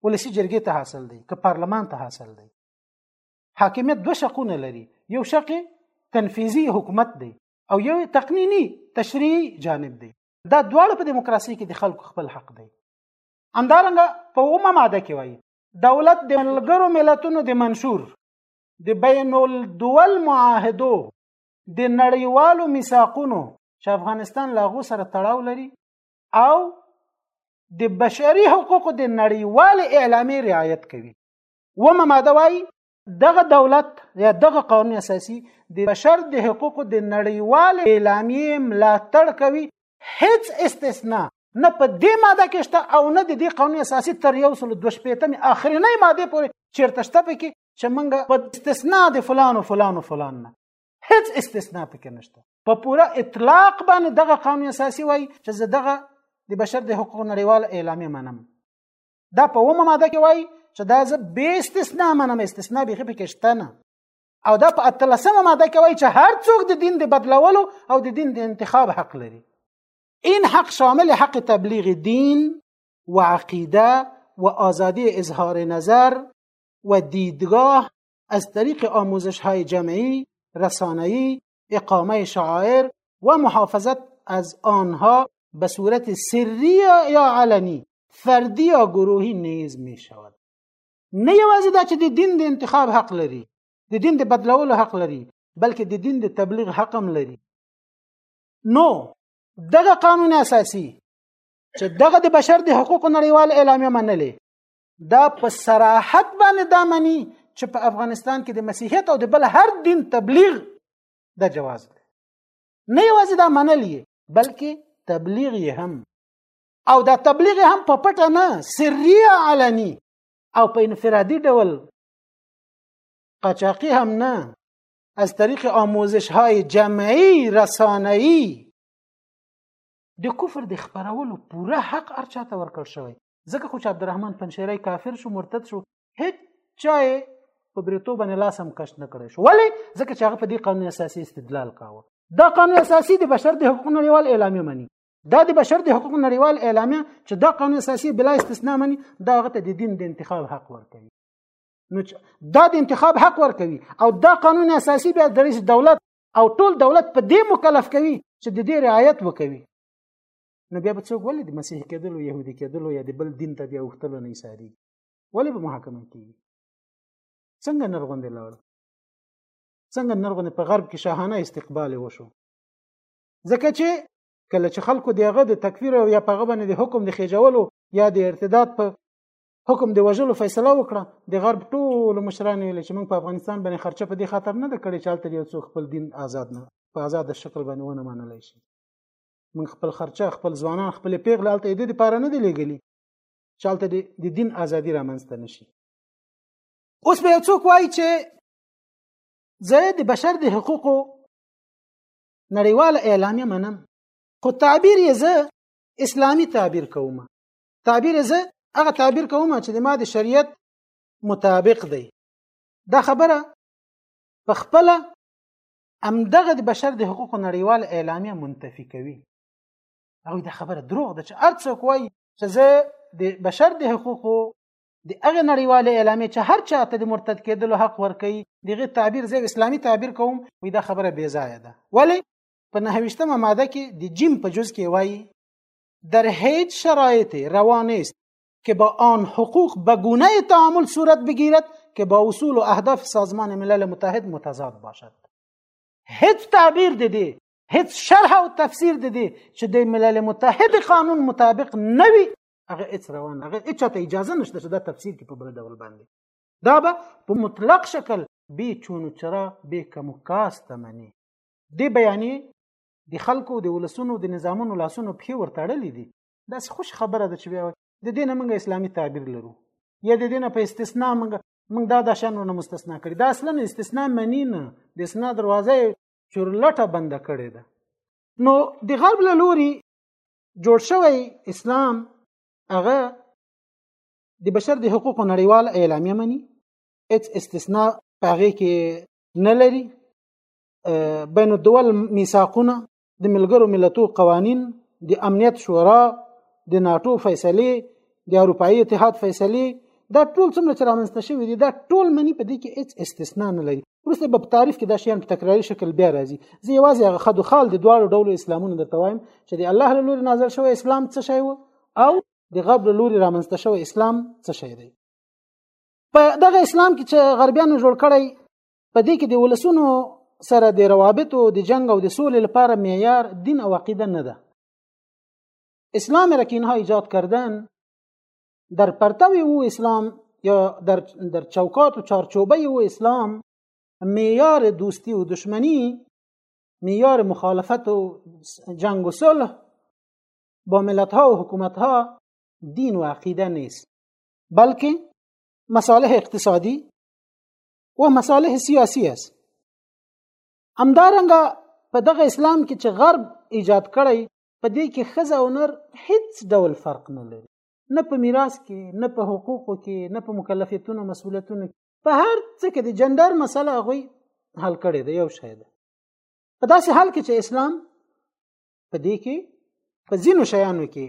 ولسی جرګې ته حاصل دی که پارلمان ته حاصل دی حاکمیت دوه شقونه لري یو شق تنفیذي حکومت دی او یو تقنینی تشریعي جانب دی دا دواړه په دیموکراسي کې د خلکو خپل حق دی همدارنګه په اومه ماده کې وایي دولت د ملګرو ملتونو د منشور د بین الدول معاهدو د نړیوالو میثاقونو چې افغانستان له هغو سره تړاو لري او د بشري حقوقو د نړیوال اعلامیې رعایت کوي ومه ماده وایي دغه دولت یا دغه قانون اساسي د بشر د حقوقو د نړیوال اعلامیې ملاتړ کوي هیڅ استثنا نه په دې ماده کې شته او نه د دې قانون اساسي تر یو سل دوه شپېتمې اخرینۍ مادې پورې چیرته شته پکې چې موږ په استثنا د فلان او فلان او فلان نه هیڅ استثنا پکې نشته په پوره اطلاق باندې دغه قانون اساسي وایي چې زه دغه د بشر د حقوقو نړیوال اعلامیه منم دا په ومه ماده کې وایي چې دا زه به استثنا منم استثنا به په کېشته نه او دا په اتلسمه ماده کې وایي چې هر څوک د دین د بدلولو او د دین د انتخاب حق لري این حق شامل حق تبلیغ دین و عقیده و آزادی اظهار نظر و دیدگاه از طریق آموزش های جمعی، رسانه‌ای، اقامه شعائر و محافظت از آنها به صورت سری یا علنی فردی یا گروهی نیز می شود نه یوازې دا چې د دین د انتخاب حق لري د دین د بدلولو حق لري بلکې د دین د تبلیغ حق هم لري نو دغه قانون اساسي چې دغه د بشر د حقوقو نړیوال اعلامیه منلې دا په صراحت باندې دا مني چې په افغانستان کې د مسیحیت او د بل هر دین تبلیغ د جواز دی نه یوازې دا منل یې بلکې تبلیغ یې هم او دا تبلیغ هم په پټه نه سری علني او په انفرادي ډول قاچاقي هم نه از طریق آموزش های جمعی رسانه‌ای د کفر د خبرولو پوره حق ارچاته ورکړ شوی ځکه خو چې عبدالرحمن پنشیری کافر شو مرتد شو هیڅ چا په بریتو باندې لاس هم کش نه کړی شو ولې ځکه چې هغه په دې قانون اساسي استدلال کاوه دا قانون اساسي د بشر د حقوقو نړیوال اعلامیه مني دا د بشر د حقوقو نړیوال اعلامیه چې دا قانون اساسي بلا استثنا مني دا هغه ته د دین د انتخاب حق ورکوي نو دا د انتخاب حق ورکوي او دا قانون اساسي بیا د رئیس دولت او ټول دولت په دې مکلف کوي چې د دې رعایت وکوي نو بیا به څوک ولې د مسیح کېدلو یهودي کېدلو یا د بل دین ته بیا وختلو نه ایساري ولې به محاکمه کیږي څنګه نرغوندې لاړ څنګه نرغوندې په غرب کې شاهانه استقبال وشو ځکه چې کله چې خلکو دغه د تکفیر او یا پغه باندې د حکم د خېجولو یا د ارتداد په حکم د وژلو فیصله وکړه د غرب ټول مشران ویل چې موږ په افغانستان باندې خرچه په دې خاطر نه ده کړې چې هلته یو څوک خپل دین آزاد نه په آزاد شکل باندې ونه منلی شي موږ خپل خرچه خپل ځوانان خپل پیغله هلته د دې لپاره نه دی لېږلي چې هلته د دین ازادي رامنځته نه شي اوس به یو څوک وایي چې زه د بشر د حقوقو نړیواله اعلامیه منم خو تعبیر یې زه اسلامي تعبیر کوم تعبیر زه هغه تعبیر کوم چې د ما د شریعت مطابق دی دا خبره په خپله همدغه د بشر د حقوقو نړیوال اعلامیه منتفي کوي هغوی دا خبره دروغ ده چې هر څوک وایي چې زه د بشر د حقوقو د هغه نړیوال اعلامیه چې هر چا ته د مرتد کېدلو حق ورکوي دغه تعبیر زه اسلامي تعبیر کوم وي دا خبره بې ځایه ده ولی په نهویشتمه ماده کې د جیم په جز کې وایي در هیچ شرایط روانیست که با آن حقوق به گونه تعامل صورت بگیرد که با اصول و اهداف سازمان ملل متحد متضاد باشد هیچ تعبیر دیدی هیچ شرح و تفسیر دیدی چې د ملل متحد قانون مطابق نوی هغه هیڅ روان هغه هیڅ ته اجازه نشته چې دا تفسیر کې په بل ډول باندې دا به په مطلق شکل بی چونو چرا بی کمو کاس تمنی دی بیانې د خلکو د ولسونو د نظامونو لاسونو پښې ورتړلې دي دا څه خوش خبره ده چې بیا د دې نه موږ اسلامي تعبیر لرو یا د دې نه په استثناء موږ موږ دا د شان نه مستثنا کړی دا اصلا استثناء معنی نه د استثناء دروازه چورلټه بند کړې ده نو د غرب له لوري جوړ شوی اسلام هغه د بشر د حقوقو نړیوال اعلامیه مني هیڅ استثناء په هغې کې نه لري بین الدول میثاقونه د ملګرو ملتو قوانین د امنیت شورا د ناتو فیصله د اروپאי اتحاد فیصله دا ټول څومره چې رامنځته شوي دي دا ټول منی په دې کې هیڅ استثنا نه لري وروسته به په تعریف کې دا شیان په تکراري شکل بیا راځي زه یوازې هغه خدو خال د دواړو ډولو اسلامونو درته وایم چې د الله له لوري نازل شوی اسلام څه شی و او د غرب له لوري رامنځته شوی اسلام څه شی دی په دغه اسلام کې چې غربیانو جوړ کړی په دې کې د ولسونو سره د روابطو د جنگ او د سولې لپاره معیار دین او عقیده نه ده اسلام را که اینها ایجاد کردن در پرتو او اسلام یا در, در چوکات و چارچوبه او اسلام معیار دوستی و دشمنی معیار مخالفت و جنگ و صلح با ملت ها و حکومت ها دین و عقیده نیست بلکه مصالح اقتصادی و مصالح سیاسی است همدارنګه په دغه اسلام کې چې غرب ایجاد کړی په دې کې خزه او نر هیڅ ډول فرق نه لري نه په میراث کې نه په حقوقو کې نه په مکلفیتونو مسولیتونو کې په هر څه کې د جندر مسله غوي حل کړي دی یو شی ده په داسې حال کې چې اسلام په دې کې په ځینو شیانو کې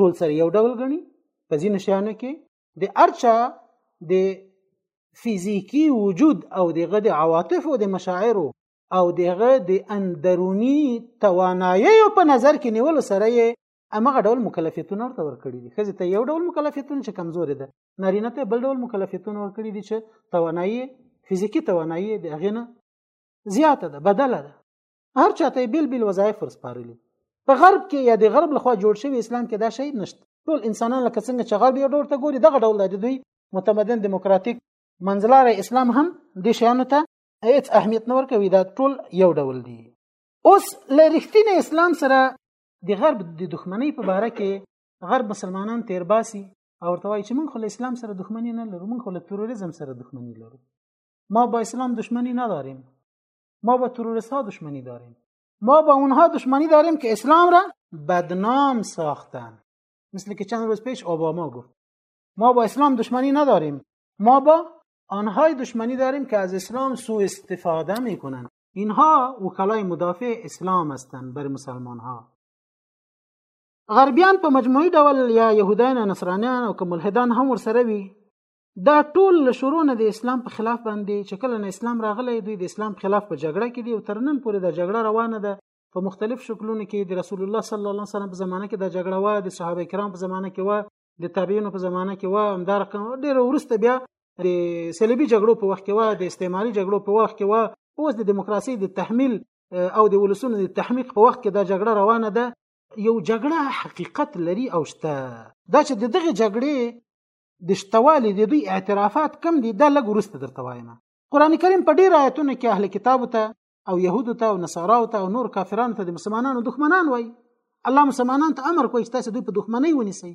ټول سره یو ډول غني په ځینو شیانو کې د ارچا د فزیکی وجود او دغه د عواطف او د مشاعر او دغه د اندرونی توانایي په نظر کې نیول سره یې امغه ډول مکلفیتون ورته ورکړي دي خزه ته یو ډول مکلفیتون چې کمزوري ده نارینه ته بل ډول مکلفیتون ورکړي دي چې توانایي فزیکی توانایي د غنه زیاته ده بدله ده هر چاته یې بیل بیل وظایف ورسپارلي په غرب کې یا د غرب لخوا جوړ شوی اسلام کې دا شی نشته ټول انسانان لکه څنګه چې غرب یو ډول ته ګوري دغه ډول د دوی متمدن دیموکراتیک منځلاره اسلام هم د شیانو ته هیڅ اهمیت نه ورکوي دا ټول یو ډول دي اوس له رښتینې اسلام سره د غرب د دښمنۍ په باره کې غرب مسلمانان تیر باسي او ورته وایي چې موږ خو له اسلام سره دښمني نه لرو موږ خو له تروریزم سره دښمني لرو ما با اسلام دشمنی نداریم ما با تروریست ها دشمنی داریم ما با اونها دشمنی داریم که اسلام را بدنام ساختن مثل که چند روز پیش اوباما گفت ما با اسلام دشمنی نداریم ما با آنهای دشمنی داریم که از اسلام سوء استفاده میکنن اینها وکلای مدافع اسلام هستند بر مسلمان ها غربیان په مجموعي ډول یا يهودان نصرانیان او ملحدان هم ورسره وي دا ټول له شروع نه د اسلام په خلاف باندې چې کله نه اسلام راغلی دوی د اسلام خلاف په جګړه کې دي او تر نن پورې دا جګړه روانه ده په مختلف شکلونو کې د رسول الله صلی الله علیه وسلم په زمانه کې دا جګړه وه د صحابه کرام په زمانه کې وه د تابعینو په زمانه کې وه همدا رقم ډېر ورسته بیا د صلیبي جګړو په وخت کې وه د استعماري جګړو په وخت کې وه اوس د دیموکراسي د تحمیل او د ولسونو د تحمیق په وخت کې دا جګړه روانه ده یو جګړه حقیقت لري او شته دا چې د دغه جګړې د شتوالي د دوی اعترافات کم دي دا لږ ورسته درته وایم قران کریم په ډیر آیتونو کې اهل کتاب ته او يهودو ته او نصاراو ته او نور کافرانو ته د مسلمانانو دښمنان وای الله مسلمانان ته امر کوي چې تاسو دوی په دښمنۍ ونیسئ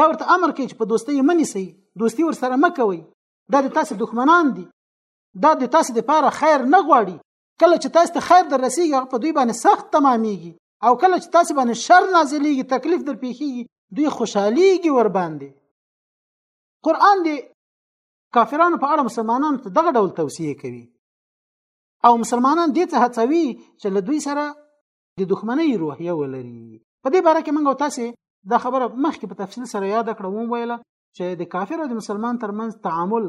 دا ورته امر کوي چې په دوستۍ منیسئ دوستي ورسره مکوئ دا د تاسو دښمنان دي دا د تاسو لپاره خیر نه غواړي کله چې تاسو ته خیر در رسیږي هغه په دوی باندې سخت تمامېږي او کله چې تاسو باندې شر نازلېږي تکلیف در پیښیږي دوی خوشحاليږي ور باندې قران دې کافرانو په اړه مسلمانانو ته دغه ډول توصیه کوي او مسلمانان دې ته هڅوي چې له دوی سره د دښمنۍ روحیه ولري په دې باره کې موږ تاسو دا خبره مخکې په تفصیل سره یاد کړو ویل چې د کافر او د مسلمان ترمنځ تعامل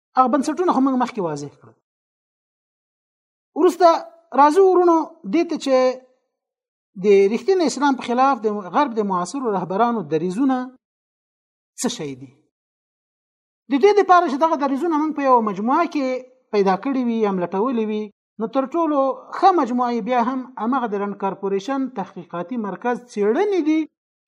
هغه بنسټونه هم مخکې واضح کړل ورسته راځو ورونو دې ته چې د رښتینې اسلام په خلاف د غرب د معاصرو رهبرانو دریزونه څه شي دي د دې لپاره چې دغه دریزونه موږ په یو مجموعه کې پیدا کړی وي یا ملټولې وي نو تر ټولو ښه مجموعه بیا هم امغه د رن کارپوریشن تحقیقاتي مرکز چیړنې دي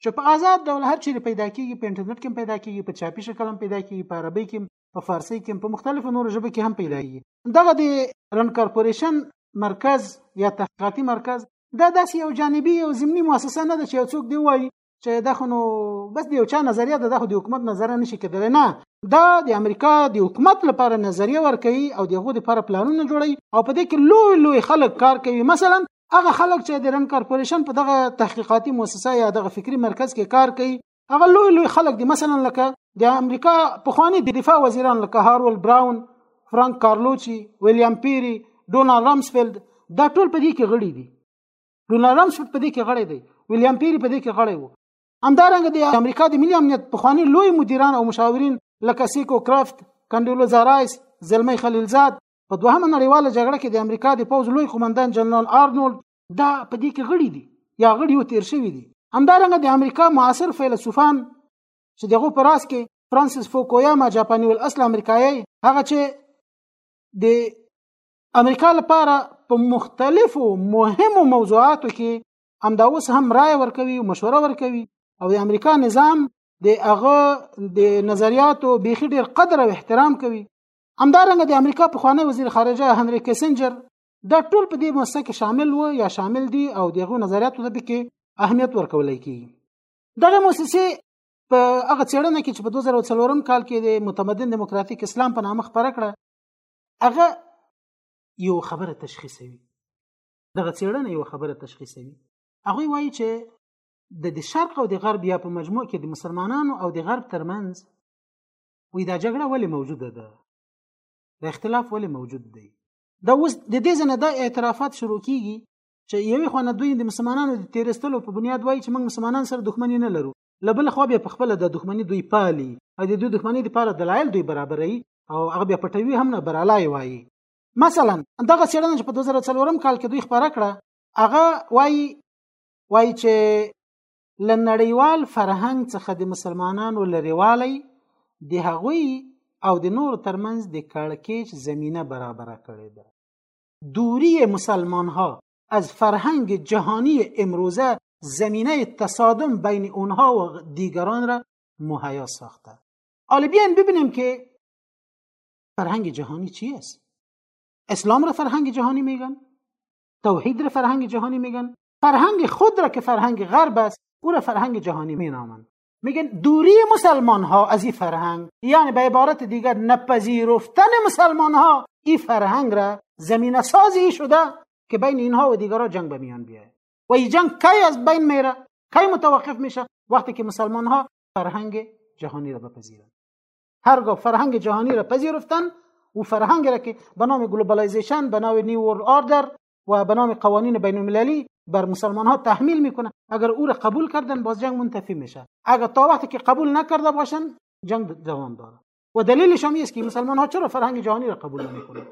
چې په آزاد ډول هر چیرې پیدا کیږي په انټرنیټ کې پیدا کیږي په چاپي شکل هم پیدا کیږي په عربي کې په فارسي کې په مختلفو نورو ژبو کې هم پیدا کیږي دغه د رن کارپوریشن مرکز یا تحقیقاتي مرکز دا داسې یو جانبي او ضمني مؤسسه نه ده چې یو څوک دی وایي چې دا خو نو بس د یو چا نظریه ده د حکومت نظر نه شي کېدلی نه دا د امریکا د حکومت لپاره نظریه ورکوي او دغه لپاره پلانونه جوړوي او په دې کې لوی لوی خلک کار کوي مثلا هغه خلک چې د رن کارپوریشن په دغه تحقیقاتي موسسه یا دغه فکری مرکز کې کار کوي هغه لوی لوی خلک دي مثلا لکه د امریکا پخوانی د دفاع وزیران لکه هارول براون فرانک کارلوچي ویلیام پیری ډونالد رامسفیلد دا ټول په دې کې غړي دي ډونالد رامسفیلد په دې کې غړی دی ویلیام پیری په دې کې غړی وو همدارنګه د امریکا د ملي امنیت پخوانی لوی مدیران او مشاورین لکه سیکو کرافت کندولو زارایس زلمی خلیلزاد په دوهمه نړیواله جګړه کې د امریکا د پوځ لوی قومندان جنرال آرنولد دا په دې کې غړي دي یا غړي و تیر شوی دي همدارنګه د امریکا معاصر فیلسوفان چې دغه پر راس کې فرانسیس فوکویاما جاپانی ول اصل امریکایي هغه چې د امریکا لپاره په مختلفو مهمو موضوعاتو کې همدا اوس هم رائے ورکوي او مشوره ورکوي او د امریکا نظام د هغه د نظریاتو بیخي ډیر قدر او احترام کوي همدارنګه د امریکا پخوانی وزیر خارجه هنري کیسنجر دا ټول په دې موسسه کې شامل و یا شامل دي او دغه نظریاتو ته به کې اهمیت ورکول کیږي دغه موسسه په هغه چیرنه کې چې په 2004 کال کې د متمدن دیموکراتیک اسلام په نامه خبره کړه هغه یو خبره تشخیصوي دغه چیرنه یو خبره تشخیصوي هغه وایي چې د د شرق او د غرب یا په مجموع کې د مسلمانانو او د غرب ترمنځ وی دا جګړه ولې موجوده ده دا اختلاف ولې موجود دی دا اوس د دې ځنه دا اعترافات شروع کیږي چې یوې خو نه دوی د مسلمانانو د تیرستلو په بنیاد وایي چې موږ مسلمانان سره دښمنی نه لرو لبل خو به په خپل د دښمنی دوی پالي او د دوی دښمنی لپاره دلایل دوی برابرې او هغه به پټوي هم نه برالای وایي مثلا دغه څېړنه چې په 2004 کال کې دوی خبره کړه هغه وایي وایي چې له نړیوال فرهنګ څخه د مسلمانانو لريوالی د هغوی او د نور ترمنځ د کړکېچ زمینه برابره کړې ده دوری مسلمان ها از فرهنگ جهانی امروزه زمینه تصادم بین اونها و دیگران را مهیا ساخته حالا بیاین ببینیم که فرهنگ جهانی چی است اسلام را فرهنگ جهانی میگن توحید را فرهنگ جهانی میگن فرهنگ خود را که فرهنگ غرب است او را فرهنگ جهانی مینامند میگن دوری مسلمان ها از این فرهنگ یعنی به عبارت دیگر نپذیرفتن مسلمان ها این فرهنگ را زمین سازی شده که بین اینها و دیگرها جنگ به میان بیاید و این جنگ کی از بین میره کی متوقف میشه وقتی که مسلمان ها فرهنگ جهانی را بپذیرند هرگاه فرهنگ جهانی را پذیرفتن و فرهنگ را که به نام گلوبالایزیشن به نام نیو آردر و به نام قوانین بین المللی بر مسلمان ها تحمیل میکنه اگر او را قبول کردن باز جنگ منتفی میشه اگر تا وقتی که قبول نکرده باشن جنگ دوام داره و دلیلش هم است که مسلمان ها چرا فرهنگ جهانی را قبول نمیکنن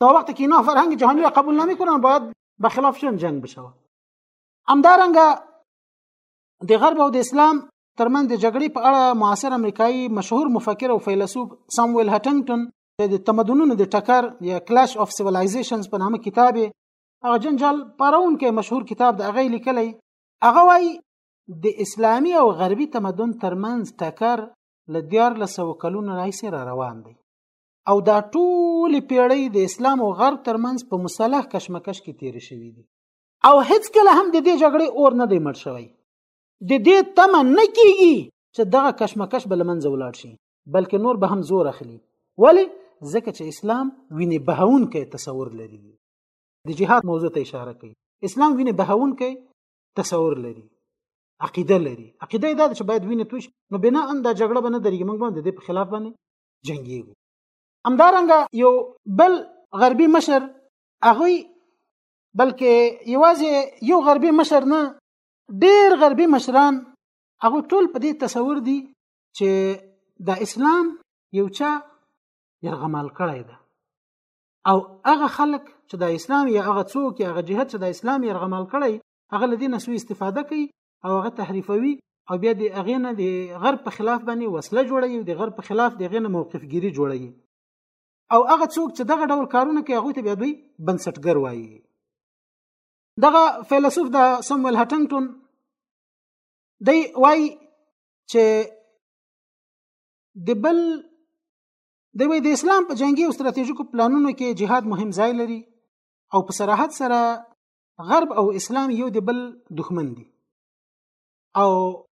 تا وقتی که اینا فرهنگ جهانی را قبول نمیکنن باید به خلافشون جنگ بشه همدارنګه د غرب او د اسلام ترمن د جګړې په اړه معاصر امریکایي مشهور مفکر او فیلسوف سامویل هټنګټن د تمدنونو د ټکر یا کلاش اف سیویلایزیشنز په نامه کتاب هغه جنجال پارونکې مشهور کتاب د هغه لیکلی هغه وایي د اسلامي او غربي تمدن ترمنځ ټکر له دیار لسو کلونو راهیسې را روان دی او دا ټول پیړۍ د اسلام او غرب ترمنځ په مصالح کشمکش کې تیر شوې دي او هیڅ کله هم د دې جګړې اور نه دی مړ شوی د دې تمه نه کیږي چې دغه کشمکش به لمنځه ولاړ شي بلکې نور به هم زور اخلي ولی ځکه چې اسلام ویني بهونکي تصور لري د جهاد موضوع ته اشاره کوي اسلام ویني بهونکي تصور لري عقیده لري عقیده دا چې باید ویني توش نو بنا ان دا جګړه باندې درېږي موږ باندې د خلاف باندې جنگيږو همدارنګه یو بل غربي مشر هغه بلکې یوازې یو غربي مشر نه ډیر غربي مشران هغه ټول په دې تصور دي چې د اسلام یو چا يرغمال کړی ده او هغه خلک چې د اسلام یا هغه څوک یا هغه جهت چې د اسلام يرغمال کړی هغه لدی نه سوء استفاده کوي او هغه تحریفوي او بیا د هغه نه د غرب په خلاف باندې وسله جوړوي او د غرب په خلاف د هغه نه موقفګیری جوړوي او هغه څوک چې دغه ډول کارونه کوي هغه ته بیا دوی بنسټګر وایي دغه فیلسوف د سمویل هټنګټون دی وای چې د بل د وی د اسلام په جنگي او ستراتیژیکو پلانونو کې جهاد مهم ځای لري او په صراحت سره غرب او اسلام یو د بل دښمن دي او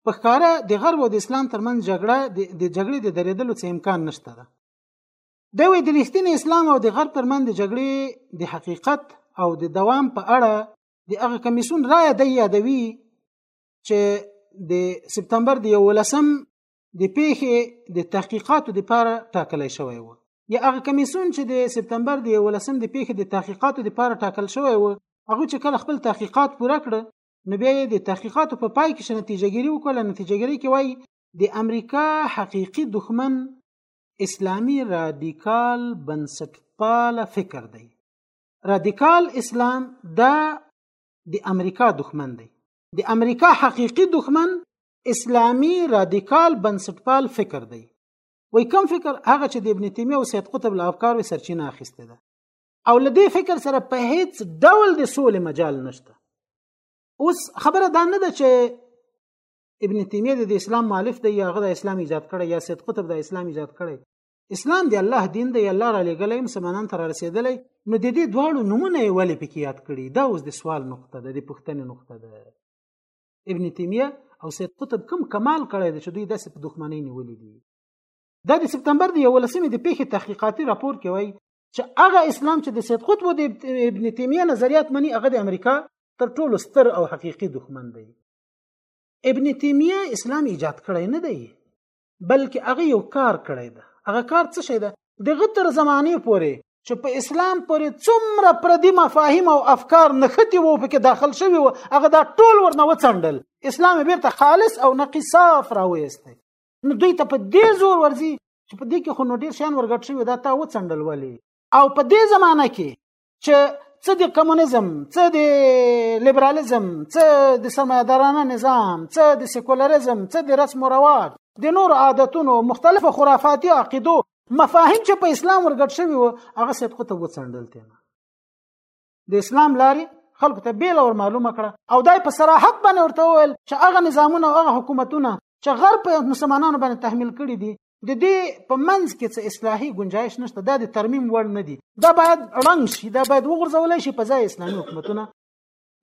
په ښکاره د غرب او د اسلام ترمنځ جګړه د جګړې د درېدلو څه امکان نشته ده د وی د رښتینی اسلام او د غرب ترمن د جګړې د حقیقت او د دوام په اړه د هغه کمیسون رائے د یادوي چې د سپتمبر د 11 د پیښې د تحقیقاتو لپاره ټاکل شوی و یا هغه کمیسون چې د سپتمبر د 11 د پیښې د تحقیقاتو لپاره ټاکل شوی و هغه چې کله خپل تحقیقات پوره کړ نو بیا د تحقیقاتو په پای کې نتیجه ګیری وکړه نتیجه ګیری کې وایي د امریکا حقيقي دښمن اسلامي رادیکال بنسټپاله فکر دی رادیکال اسلام دا د امریکا دښمن دی د امریکا حقیقي دښمن اسلامي رادیکال بنسټپال فکر دی وای کوم فکر هغه چې د ابن تیمیه او سید قطب له افکارو سرچینه اخیسته ده او له دې فکر سره په هیڅ ډول د سولې مجال نشته اوس خبره دا نه ده چې ابن تیمیه د اسلام مالف دی یا غدا اسلام ایجاد کړی یا سید قطب د اسلام ایجاد کړی اسلام دی الله دین دی الله را لګلې مسلمانان تر رسیدلې نو د دې دواړو نمونه یې ولې پکې یاد کړی دا اوس د سوال نقطه ده د پښتنې نقطه ده ابن تیمیه او سید قطب کوم کمال کړی دی چې دوی داسې په دښمنۍ نیولې دي دا د سپتمبر د 11مې د پیښې تحقیقاتي راپور کې وایي چې هغه اسلام چې د سید قطب او د ابن تیمیه نظریات مني هغه د امریکا تر ټولو ستر او حقيقي دښمن دی ابن تیمیه اسلام ایجاد کړی نه دی بلکې هغه یو کار کړی دی هغه کار څه شی دی دغه تر زمانه پورې چې په اسلام پورې څومره پردي مفاهیم او افکار نښتي وو پکې داخل شوی وو هغه دا ټول ورنه وڅنډل اسلام بیرته خالص او نقي صاف راوېست نو دوی ته په دې زور ورځي چې په دې کې خو نو ډیر شان ورګټ شوی دا تا وڅنډل ولې او په دې زمانہ کې چې څه د کمونیزم څه د لیبرالیزم څه د سرمایدارانه نظام څه د سیکولریزم څه د رسم و رواج د نور عادتونو مختلفو خرافاتي عقیدو مفاهیم چې په اسلام ورګډ شوي وو هغه صدقو ته وڅنډل تینا د اسلام لاري خلکو ته بیل اور معلومه کړه او دای په صراحت باندې ورته وویل چې هغه نظامونه او هغه حکومتونه چې غرب مسلمانانو باندې تحمیل کړي دي د دې په منځ کې څه اصلاحي گنجائش نشته دا د ترمیم وړ نه دي دا باید رنګ شي دا باید وغورځول شي په ځای اسلامي حکومتونه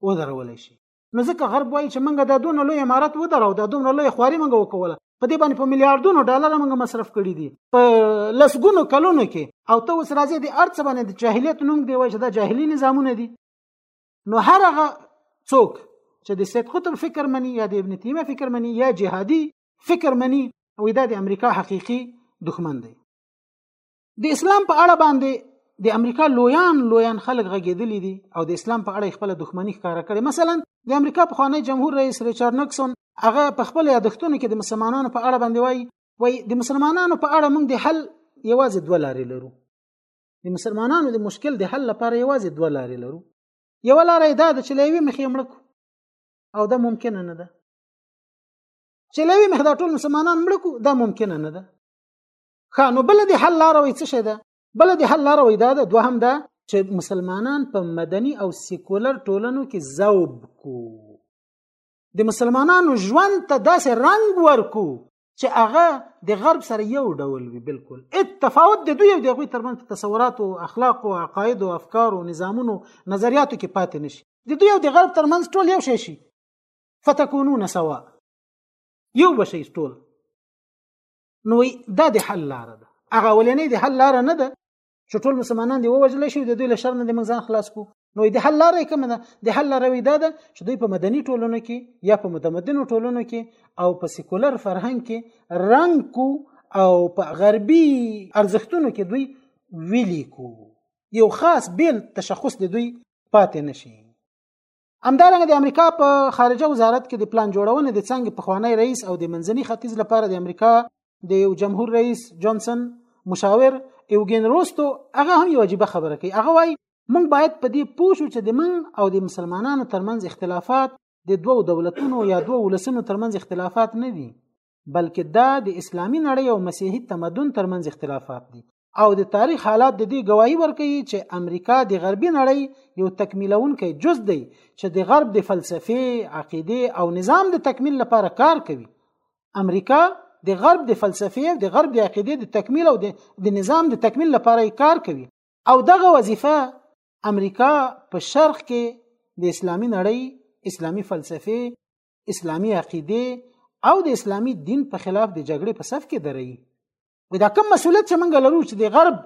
ودرول شي نو ځکه غرب وایي چې موږ دا دونه لوی امارت ودرو دا دومره لوی خواري موږ وکوله په دې باندې په میلیارډونو ډالر موږ مصرف کړي دي په لسګونو کلونو کې او ته اوس راځي د ارڅ باندې د جاهلیت نوم دی وایي چې دا جاهلي نظامونه دي نو هر هغه څوک چې د سید قطب فکر مني یا د ابن تیمیه فکر مني یا جهادي فکر مني او دا د امریکا حقيقي دښمن دی د اسلام په اړه باندې د امریکا لویان لویان خلک غږیدلی دي او د اسلام په اړه خپل دښمنی ښکاره کړي مثلا د امریکا په خوانی جمهور رئیس ریچارډ نکسون هغه په خپل یادښتونو کې د مسلمانانو په اړه باندې وایي وای د مسلمانانو په اړه موږ د حل یوازې دوه لارې لرو د مسلمانانو د مشکل د حل لپاره یوازې دوه لارې لرو یو لار دا ده چې لوي مخې مړکو او دا ممکن نه ده چې لوي مخ دا ټول مسلمانان مړ کو دا ممکن نه ده خانو بل دي حل لار وي څه شه ده بل دي حل لار وي دا ده دوهم ده چې مسلمانان په مدني او سیکولر ټولنو کې زوب کو د مسلمانانو ژوند ته داسې رنگ ورکو چې هغه د غرب سره یو ډول وي بالکل اتفاوت د دوی او د غوي ترمنځ تصورات او اخلاق او عقاید او افکار او نظامونو نظریاتو کې پاتې نشي د دوی او د غرب ترمنځ ټول یو شي شي فتكونون سواء یو بشي ټول نو دا د حل لار ده هغه ولنې د حل لار نه ده چې ټول مسلمانان دی ووجل شي د دوی له شر نه د منځان خلاص کو نو د حل لار کوم ده د حل لار وی دا ده چې دوی په مدني ټولنو کې یا په متمدنو ټولنو کې او په سیکولر فرهنګ کې رنګ کو او په غربي ارزښتونو کې دوی ویلی کو یو خاص بیل تشخص د دوی پاتې نشي همدارنګه د امریکا په خارجه وزارت کې د پلان جوړونې د څنګه پخوانی رئیس او د منځني ختیځ لپاره د امریکا د یو جمهور رئیس جانسن مشاور ایوګین روستو هغه هم یو عجیب خبره کوي هغه وایي موږ باید په دې پوه شو چې د من او د مسلمانانو ترمنځ اختلافات د دوو دولتونو یا دوو ولسونو ترمنځ اختلافات نه دي بلکې دا د اسلامي نړۍ او مسیحي تمدن ترمنځ اختلافات دي او د تاریخ حالات د دې گواهی ورکوي چې امریکا د غربي نړۍ یو تکمیلونکی جز دی چې د غرب د فلسفې، عقیده او نظام د تکمیل لپاره کار کوي. امریکا د غرب د فلسفې او د غرب د عقیده د تکمیل او د نظام د تکمیل لپاره کار کوي او دغه وظیفه امریکا په شرق کې د اسلامي نړۍ اسلامي فلسفې اسلامی عقیده او د اسلامی دین په خلاف د جګړې په صف کې دري دا کوم مسولیت چې موږ لرو چې د غرب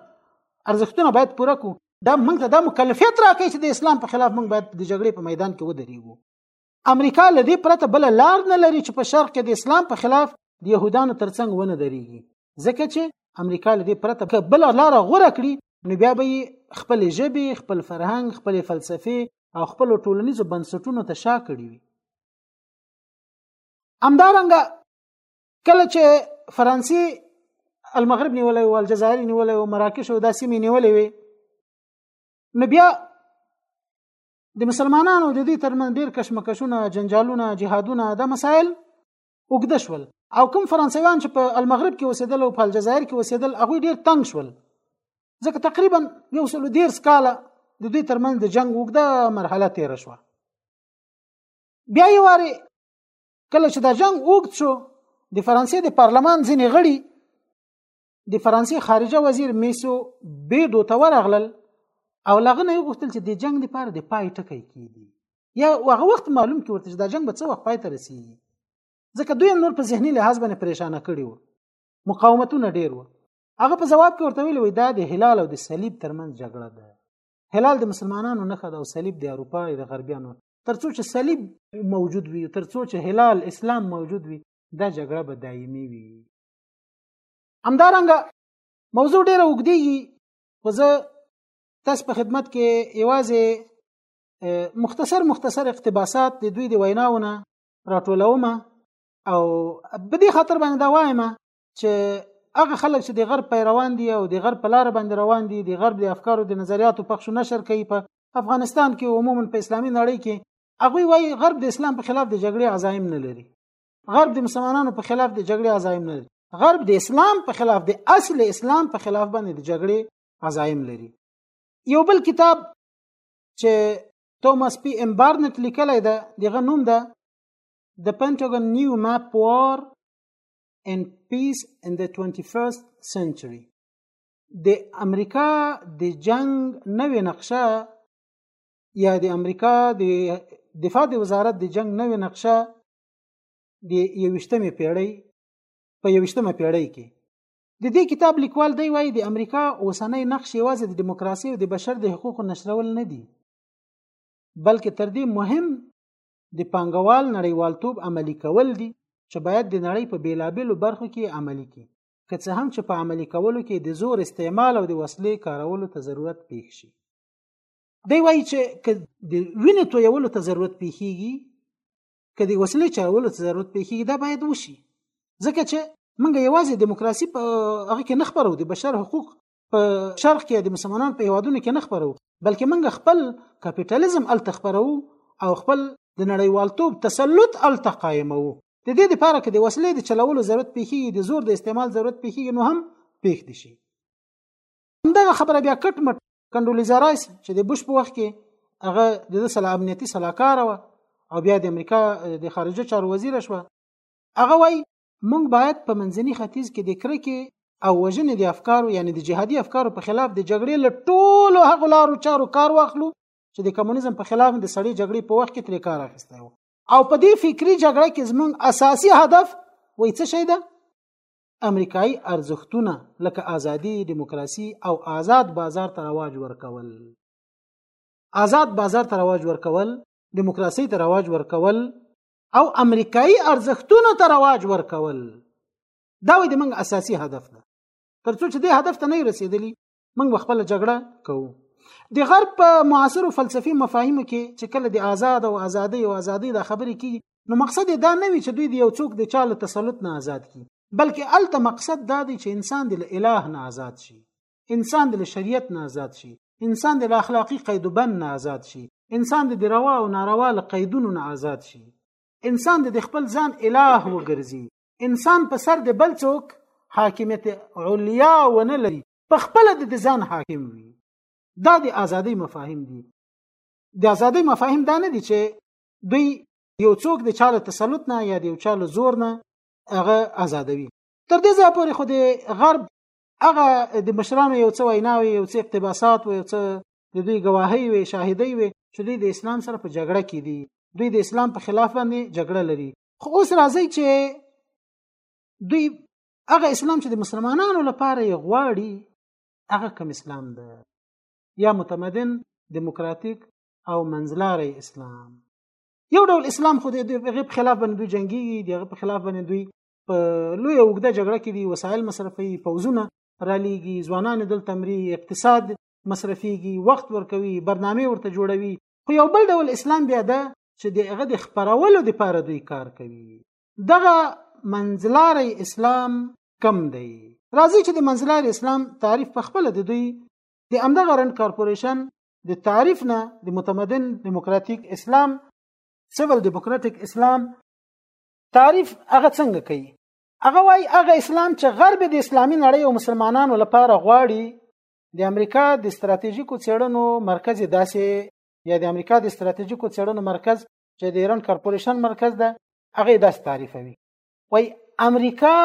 ارزښتونه باید پوره کو دا موږ ته دا مکلفیت راکړي چې د اسلام په خلاف موږ باید د جګړې په میدان کې ودرېږو امریکا لدې پرته بل لار نه لري چې په شرق کې د اسلام په خلاف د يهودانو ترڅنګ ونه دريږي ځکه چې امریکا له دې پرته که بل لار غوره کړي نو بیا به خپل ژبه خپل فرهنګ خپل فلسفه او خپل ټولنیزو بنسټونو ته شا کړی وي همدارنګه کله چې فرانسې المغرب نیولې او الجزایر نیولې او مراکش او داسې می نیولې وي نو بیا د مسلمانانو د دې ترمن ډیر کشمکشونه جنجالونه جهادونه دا مسائل اوګده شول او کوم فرانسویان چې په المغرب کې اوسېدل او په الجزایر کې اوسېدل هغه ډیر تنگ شول ځکه تقریبا یو سل ډیر سکاله د دوی ترمنځ د جنگ اوګده مرحله تیر شو بیا یې واره کله چې دا جنگ اوګد شو د فرانسې د پارلمان ځینې غړي د فرانسې خارجه وزیر میسو بیډو ته ورغلل او لغه نه غوښتل چې د جنگ لپاره د پای ټکی کیږي یا هغه وخت معلوم کې ورته چې دا جنگ به څه وخت پای ته رسیږي ځکه دوی نور په ذهني لحاظ باندې پریشانه کړي وو مقاومتونه ډیر وو هغه په جواب کې ورته ویل وای دا د هلال او د صلیب ترمنځ جګړه ده هلال د مسلمانانو نه خد او صلیب د اروپا د غربیانو ترڅو چې صلیب موجود وي ترڅو چې هلال اسلام موجود وي دا جګړه به دایمي وي همدارنګه موضوع ډیره وګدیږي خو زه تاسو په خدمت کې ایوازې مختصر مختصر اقتباسات د دوی د ویناونه راټولوم او په دې خاطر باندې دا وایم چې هغه خلک چې د غرب پیروان دي او د غرب په لار باندې روان دي د غرب د افکارو د نظریاتو پخش او نشر کوي په افغانستان کې عموما په اسلامي نړۍ کې هغه وایي غرب د اسلام په خلاف د جګړې عزایم نه لري غرب د مسلمانانو په خلاف د جګړې عزایم نه لري غرب د اسلام په خلاف د اصل اسلام په خلاف باندې د جګړې عزایم لري یو بل کتاب چې توماس پی امبارنټ لیکلی ده دغه نوم ده د پنټاګون نیو ماپ وار and peace in the 21st century د امریکا د جنگ نوې نقشه یا د امریکا د دفاع د وزارت د جنگ نوې نقشه د یوشتمې پیړۍ په یوشتمه پیړۍ کې د دې کتاب لیکوال دی وایي د امریکا اوسنۍ نقش یوازې د دیموکراسي او د بشر د حقوقو نشرول نه دي بلکې تر دې مهم د پانګوال نړیوالتوب عملی کول دي چې باید د نړۍ په بیلابیلو برخو کې عملی کړي که څه هم چې په عملی کولو کې د زور استعمال او د وسلې کارولو ته ضرورت پیښ شي دی وایي چې که د وینې تویولو ته ضرورت پیښیږي که د وسلې چارولو ته ضرورت پیښیږي دا باید وشي ځکه چې موږ یوازې دیموکراسي په هغه کې نه خبرو د بشر حقوق په شرق کې د مسلمانانو په هیوادونو کې نه خبرو بلکې موږ خپل کپټالیزم ال تخبرو او خپل د نړیوالتوب تسلط ال تقایمو د دې لپاره کې د وسلې د چلولو ضرورت پیښیږي د زور د استعمال ضرورت پیښیږي نو هم پیښ دي شي همدغه خبره بیا کټ مټ کنډولیزا رایس چې د بوش په وخت کې هغه د سلا امنیتي سلاکار و او بیا د امریکا د خارجه چارو وزیر شو هغه وای مونږ باید په منځني ختیځ کې د کرکې او وژنې د افکارو یعنی د جهادي افکارو په خلاف د جګړې له ټولو هغو لارو چارو کار واخلو چې د کمونیزم په خلاف د سړې جګړې په وخت کې ترې کار اخیستی و او په دې فکری جګړه کې زمونږ اساسي هدف وای څه شي ده امریکایي ارزښتونه لکه ازادي، دیموکراسي او آزاد بازار ته رواج ورکول. آزاد بازار ته رواج ورکول، دیموکراسي ته رواج ورکول او امریکایي ارزښتونو ته رواج ورکول دا وایي د موږ اساسي هدف ده. ترڅو چې دې هدف ته نه رسیدلی موږ به خپل جګړه کوو د غرب په معاصرو فلسفي مفاهیمو کې چې کله د آزاد او ازادي او ازادي د خبرې کیږي نو مقصد دا نه وي چې دوی د یو څوک د چا له تسلط نه آزاد کړي بلکې الته مقصد دا دی چې انسان د اله نه آزاد شي انسان د شریعت نه آزاد شي انسان د اخلاقی قید بند نه آزاد شي انسان د روا او ناروا له قیدونو نه آزاد شي انسان د خپل ځان اله وګرځي انسان په سر د بل څوک حاکمیت علیا ونه لري په خپل د ځان حاکم وي دا د ازادۍ مفاهیم دي د ازادۍ مفاهیم دا نه دي چې دوی یو څوک د چاله تسلط نه یا د یو چاله زور نه هغه آزادوي تر دې ځای پورې خو د غرب هغه د مشرانو یو څه ویناوي یو څه اقتباسات و یو څه د دوی گواهی وي شاهدی وي چې دوی د اسلام سره په جګړه کې دي دوی د اسلام په خلاف باندې جګړه لري خو اوس راځي چې دوی هغه اسلام چې د مسلمانانو لپاره یې غواړي هغه کوم اسلام ده یا متمدن دیموکراتیک او منځلاري اسلام یو ډول اسلام خو د هغه په خلاف باندې دوی جنگي دی هغه په خلاف باندې دوی په لوی اوګده جګړه کې دي وسایل مصرفي پوزونه رالېږي ځوانان دل تمري اقتصاد مصرفيږي وخت ورکوي برنامه ورته جوړوي خو یو بل ډول اسلام بیا ده چې د هغه د خبرولو لپاره دوی کار کوي دغه منځلاري اسلام کم دی راځي چې د منځلاري اسلام تعریف په خپل د دوی د امدغه رند کارپوریشن د تعریف نه د متمدن دیموکراتیک اسلام سیول دیموکراتیک اسلام تعریف هغه څنګه کوي هغه وای هغه اسلام چې غرب د اسلامي نړۍ او مسلمانانو لپاره غواړي د امریکا د ستراتیژیکو څېړنو مرکز داسې یا د امریکا د ستراتیژیکو څېړنو مرکز چې د ایران کارپوریشن مرکز ده هغه داسې تعریفوي وای امریکا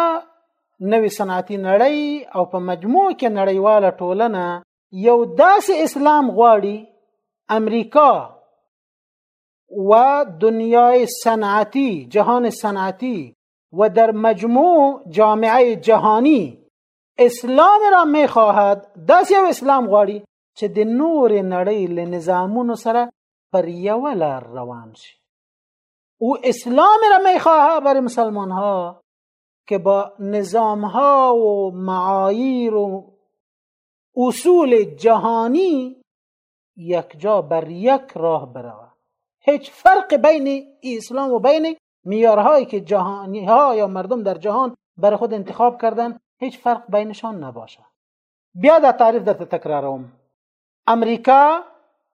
نوې صنعتي نړۍ او په مجموع کې نړیواله ټولنه یو داسې اسلام غواړي امریکا و دنیای صنعتی جهان صنعتی و در مجموع جامعه جهانی اسلام را می خواهد داس یو اسلام غواړي چې د نور نړۍ له نظامونو سره پر یو لار روان شي او اسلام را می خواهد بر مسلمان ها که با نظام ها و معایر و اصول جهانی یک جا بر یک راه برود هیچ فرق بین اسلام و بین میارهایی که جهانی ها یا مردم در جهان بر خود انتخاب کردن هیچ فرق بینشان نباشه بیا دا تعریف در تکراروم امریکا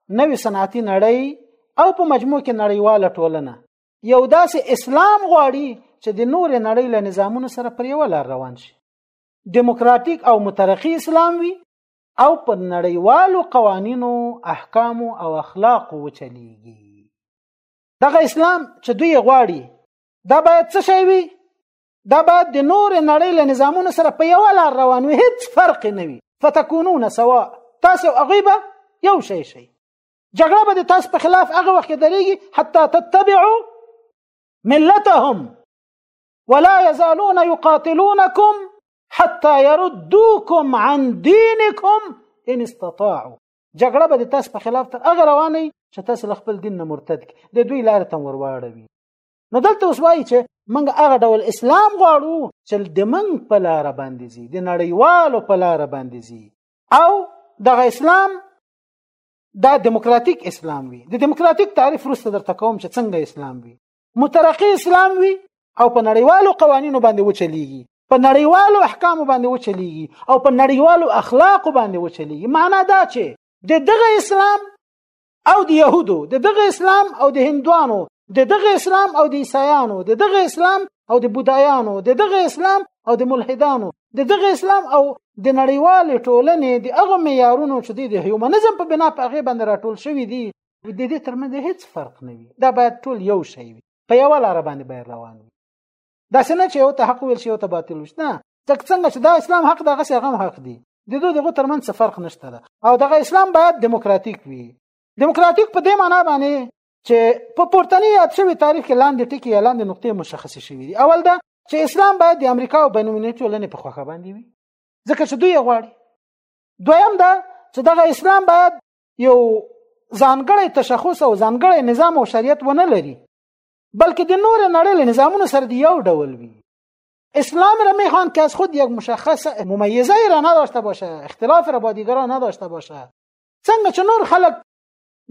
نوی صنعتی نړی او په مجموع کې نړیواله ټولنه یو داسې اسلام غواړي چې د نور نړۍ له نظامونو سره پر یو لار روان شي دیموکراتیک او مترقی اسلام وي او په نړیوالو قوانینو احکام او اخلاق وچلیږي دغه اسلام چې دوی غواړي دا باید څه شی وي دا باید د نور نړۍ له نظامونو سره په یو لار روان وي هیڅ فرق نه وي فتكونون سواء تاسو هغه به یو شی شي جګړه به د تاسو په خلاف هغه وخت درېږي حتی تتبعوا ملتهم ولا يزالون يقاتلونكم حتى يردوكم عن دينكم ان استطاعوا جګړه به د تاسو په خلاف تر هغه روانه چې تاسو له خپل دین نه مرتد کی د دوی لار ته ورواړوي نو دلته اوس وایي چې موږ هغه ډول اسلام غواړو چې د موږ په لار باندې زی د نړیوالو په لار باندې زی او دغه اسلام دا دیموکراتیک اسلام وي د دیموکراتیک تعریف وروسته درته کوم چې څنګه اسلام وي مترقي اسلام وي او په نړیوالو قوانینو باندې وچلیږي په نړیوالو احکام باندې وچلیږي او په نړیوالو اخلاق باندې وچلیږي معنا دا چې د دغه اسلام او د يهودو د دغه اسلام او د هندوانو د دغه اسلام او د عیسایانو د دغه اسلام او د بودایانو د دغه اسلام او د ملحدانو د دغه اسلام او د نړیوال ټولنې د هغه معیارونو چې د هیومنزم په بنا په هغه باندې راټول شوی دي د دې ترمنځ هیڅ فرق نه وي دا باید ټول یو شی وي په یو لار باندې باید روان وي دا څنګه چې یو ته حق ویل شي یو ته باطل وي نه ځکه څنګه چې دا اسلام حق دغه څه غم حق دی د دوه دغه ترمنځ څه فرق نشته ده او دغه اسلام باید دیموکراتیک وي دیموکراتیک په دې معنی باندې چې په پورتنی یاد شوی تاریخ کې لاندې ټکی یا لاندې نقطې مشخصې شوې دي اول دا چې اسلام باید د امریکا او بین المللي ټولنې په خوخه باندې وي ځکه چې دوی غواړي دویم دا چې دغه اسلام باید یو ځانګړی تشخص او ځانګړی نظام او شریعت ونه لري بلکې د نور نړۍ له نظامونو سره د یو ډول وي اسلام را میخوان که از خود یک مشخص ممیزه ای را نداشته باشه اختلاف را با دیگران نداشته باشه څنګه چې نور خلک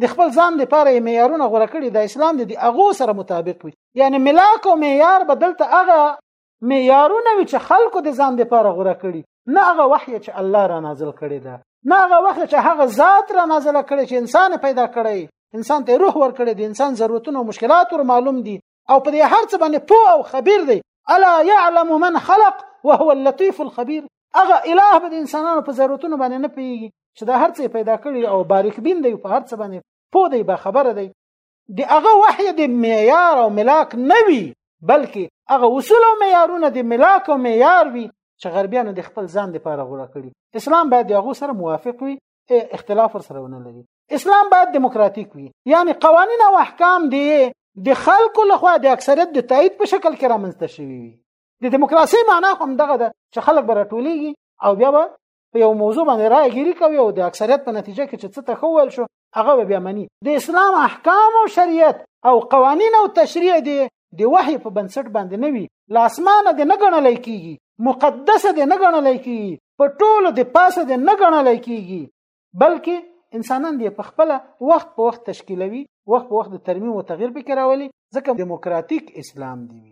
د خپل ځان لپاره یې معیارونه غوره کړي د اسلام د هغو سره مطابق وي یعنی ملاک او معیار به دلته هغه معیارونه وي چې خلکو د ځان لپاره غوره کړي نه هغه وحی چې الله را نازل کړي ده نه هغه وحی چې هغه ذات را نازل کړي چې انسان پیدا کړي انسان ته روح ور کړي دي انسان ضرورتونه او مشکلات ور معلوم دي او په دې هر څه باندې پوه او خبير دی الا يعلم من خلق وهو اللطيف الخبير هغه اله به د انسانانو په ضرورتونو باندې نه پیږي چې دا هر څه پیدا کړي او باریک بین دی په هر څه باندې پوه دی به خبره دی د هغه وحی د معیار او ملاک نه وي بلکې هغه اصول او معیارونه د ملاک او معیار وي چې غربیانو د خپل ځان لپاره غوړه کړي اسلام باید هغه سره موافق وي اختلاف سره ونه لري اسلام باید دیموکراتیک وي یعنی قوانین او احکام دی د خلکو لخوا د اکثریت د تایید په شکل کې رامنځته شوي وي د دیموکراسي معنی هم دغه ده چې خلک به راټولېږي او بیا به په یو موضوع باندې رائے ګیری کوي او د اکثریت په نتیجه کې چې څه تخول شو هغه بیا مني د اسلام احکام او شریعت او قوانین او تشریع دي د وحی په بنسټ باندې نه وي لاسمانه د نه ګڼل کیږي مقدسه د نه ګڼل کیږي په ټولو د پاسه د نه ګڼل کیږي بلکې انسانان دی په خپل وخت په وخت تشکیلوي وخت په وخت د ترمیم او تغییر پکې راولي ځکه دیموکراتیک اسلام دی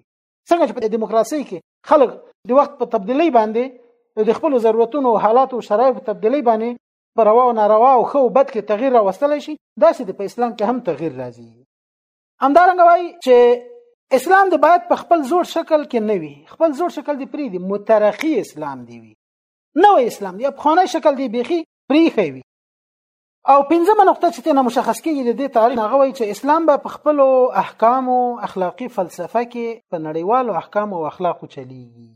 څنګه چې په دیموکراسي کې خلک د وخت په تبدیلی باندې د خپل ضرورتونو او حالات او شرایط په تبدیلی باندې پر روا او ناروا او خو بد کې تغییر راوستل شي دا چې په اسلام کې هم تغییر راځي همدارنګ وایي چې اسلام د باید په خپل زوړ شکل کې نه وي خپل زوړ شکل دی پری دی مترقی اسلام دی وي نو اسلام دی په خانه شکل دی بيخي پریخي وي او پنځمه نقطه چې تنه مشخص کیږي د دې تعریف هغه وایي چې اسلام به په خپل احکام او اخلاقی فلسفه کې په نړیوالو احکام او اخلاقو چلیږي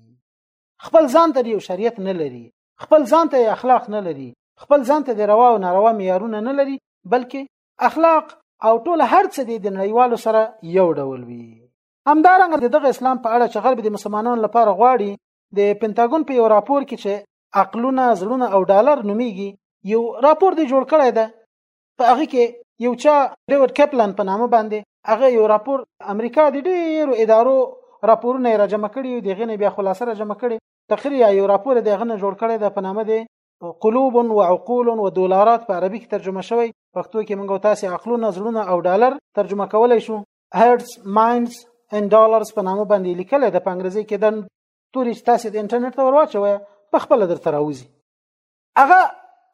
خپل ځان ته یو شریعت نه لري خپل ځان ته اخلاق نه لري خپل ځان ته د روا او ناروا معیارونه نه لري بلکې اخلاق او ټول هر څه د نړیوالو سره یو ډول وي همدارنګه دغه اسلام په اړه چې غرب د مسلمانانو لپاره غواړي د پنتاګون په یو راپور کې چې عقلونه زړونه او ډالر نوميږي یو راپور دی جوړ کړی دی په هغه کې یو چا ډیوډ کپلن په نامه باندې هغه یو راپور امریکا د ډیرو ادارو راپورونه را جمع کړي او دغه نه بیا خلاصه را جمع کړي تقریر یو راپور دغه نه جوړ کړی د په نامه دی قلوب و عقول و دولارات په عربي کې ترجمه شوی پښتو کې موږ تاسو عقلونه زړونه او ډالر ترجمه کولای شو هرتز ماینز ان ډالرز په نامه باندې لیکل د پنګرزي کې د توري تاسو د انټرنیټ ته ورواچوي په خپل درته راوځي هغه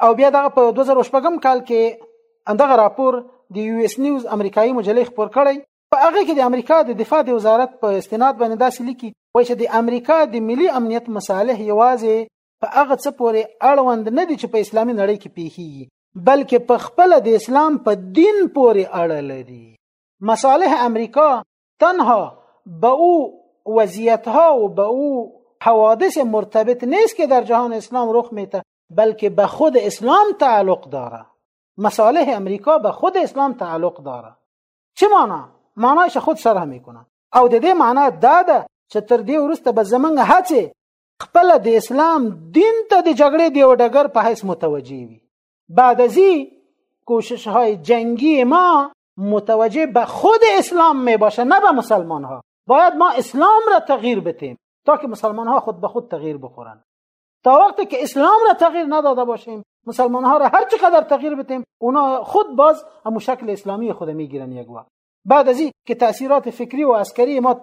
او بیا دغه په 2014 کال کې اندغه راپور د یو اس نیوز امریکایي مجلې خبر کړی په هغه کې د امریکا د دفاع د وزارت په استناد باندې داسې لیکي وایي چې د امریکا د ملي امنیت مصالح یوازې په هغه څه پورې اړوند نه دي چې په اسلامي نړۍ کې پیښیږي بلکې په خپل د اسلام په دین پورې اړه لري مصالح امریکا تنها به او وضعیت ها و به او حوادث مرتبط نیست که در جهان اسلام رخ میته بلکه به خود اسلام تعلق داره مصالح امریکا به خود اسلام تعلق داره چه معنا معنایش خود شرح میکنه او د دې معنا دا ده چې تر دې ورسته به زمنګ هڅه خپل د اسلام دین ته د جګړې دی وډګر په هیڅ متوجي وي بعد ازی کوشش های جنگی ما متوجه به خود اسلام می باشه نه به مسلمان ها باید ما اسلام را تغییر بتیم تا که مسلمان ها خود به خود تغییر بخورن تا وقتی که اسلام را تغییر نداده باشیم مسلمان ها را هر چقدر تغییر بتیم اونا خود باز همو شکل اسلامی خود میگیرن یک وقت بعد از این که تاثیرات فکری و عسکری ما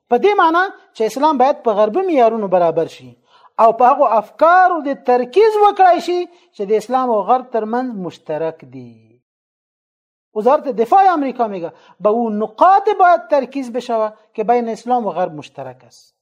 په دې معنی چې اسلام باید په غربي معیارونو برابر شي او په هغه افکارو د ترکیز وکړای شي چې د اسلام او غرب ترمنځ مشترک دي وزارت دفاع امریکا میگه به او نقاط باید ترکیز بشوه که بین اسلام و غرب مشترک است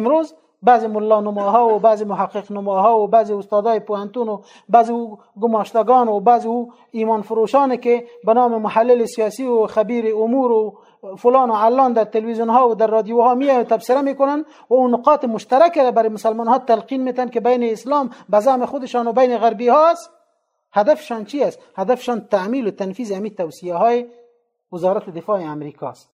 امروز بعضی ملا نماها و بعضی محقق نماها و بعضی استادای پوهنتون و بعضی او گماشتگان و بعضی او ایمان فروشان که به نام محلل سیاسی و خبیر امور و فلان و علان در تلویزیون ها و در رادیو ها میان تبصره میکنن و اون نقاط مشترک را برای مسلمان ها تلقین میتن که بین اسلام به زعم خودشان و بین غربی هاست هدفشان چی است هدفشان تعمیل و تنفیذ امی توصیه های وزارت دفاع امریکاست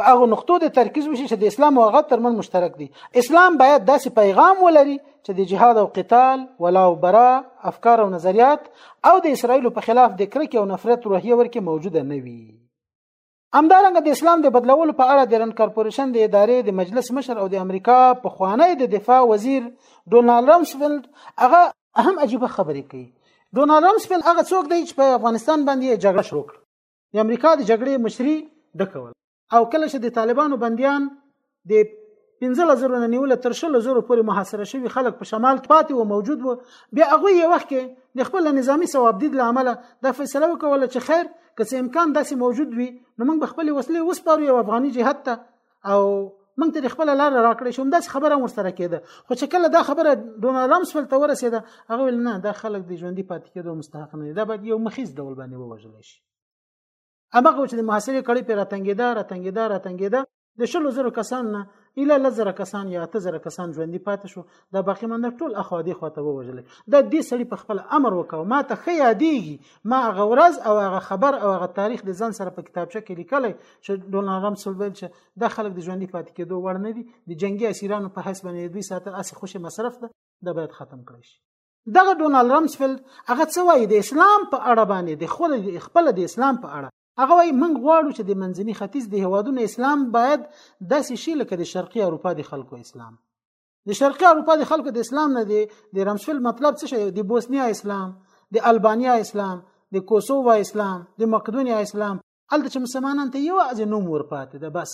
په هغه نقطو د ترکیز وشي چې د اسلام او هغه ترمن مشترک دي اسلام باید داسې پیغام ولري چې د جهاد او قتال ولا او برا افکار او نظریات او د اسرایل په خلاف د کرکې او نفرت روحیه ورکه موجوده نه وي همدارنګه د اسلام د بدلولو په اړه د رن کارپوریشن د ادارې د مجلس مشر او د امریکا په خوانی د دفاع وزیر ډونالد رمسفیلد هغه هم عجیب خبرې کوي ډونالد رمسفیلد هغه څوک دی چې په افغانستان باندې جګړه شروع کړه د امریکا د جګړې مشري د کول او کله چې د طالبانو بندیان د 15000 نه نیول تر 10000 پورې محاصره شوی خلک په شمال پاتې او موجود وو بیا هغه یو وخت کې د خپل نظامی ثواب دید لامل د فیصله وکوله چې خیر که څه امکان داسې موجود وي نو موږ خپل وسلې وسپارو یو افغاني جهاد ته او موږ ته خپل لار راکړې شوم داسې خبره ور سره کېده خو چې کله دا خبره ډونالد رامسفیلد ته ورسېده هغه ویل نه دا خلک د ژوندۍ پاتې کېدو مستحق نه دي دا باید یو مخیز ډول باندې ووژل شي امغه چې د محاصرې کړۍ په راتنګېده راتنګېده راتنګېده د شلو زرو کسان نه اله لزر کسان یا اته زره کسان ژوندي پاتې شو دا باقی مند ټول اخوا دی خوا ته ووجل دا دې سړي په خپل امر وکاو ما ته خې یادېږي ما هغه ورځ او هغه خبر او هغه تاریخ د ځان سره په کتابچه کې لیکلی چې ډونالد رمسل ویل چې دا خلک د ژوندي پاتې کېدو وړ نه دي د جنگي اسیرانو په حیث باندې دوی ساتل اسې خوشې مصرف ده دا باید ختم کړی شي دغه ډونالد رمسفیلد هغه څه وایي د اسلام په اړه باندې د خپل خپل د اسلام په اړه هغه وایي موږ غواړو چې د منځني ختیځ د هوادونو اسلام باید داسې شي لکه د شرقي اروپا د خلکو اسلام د شرقي اروپا د خلکو د اسلام نه دی د رمسفل مطلب څه شي د بوسنیا اسلام د البانیا اسلام د کوسووا اسلام د مقدونیا اسلام هلته چې مسلمانان ته یو از نوم ورپاتې ده بس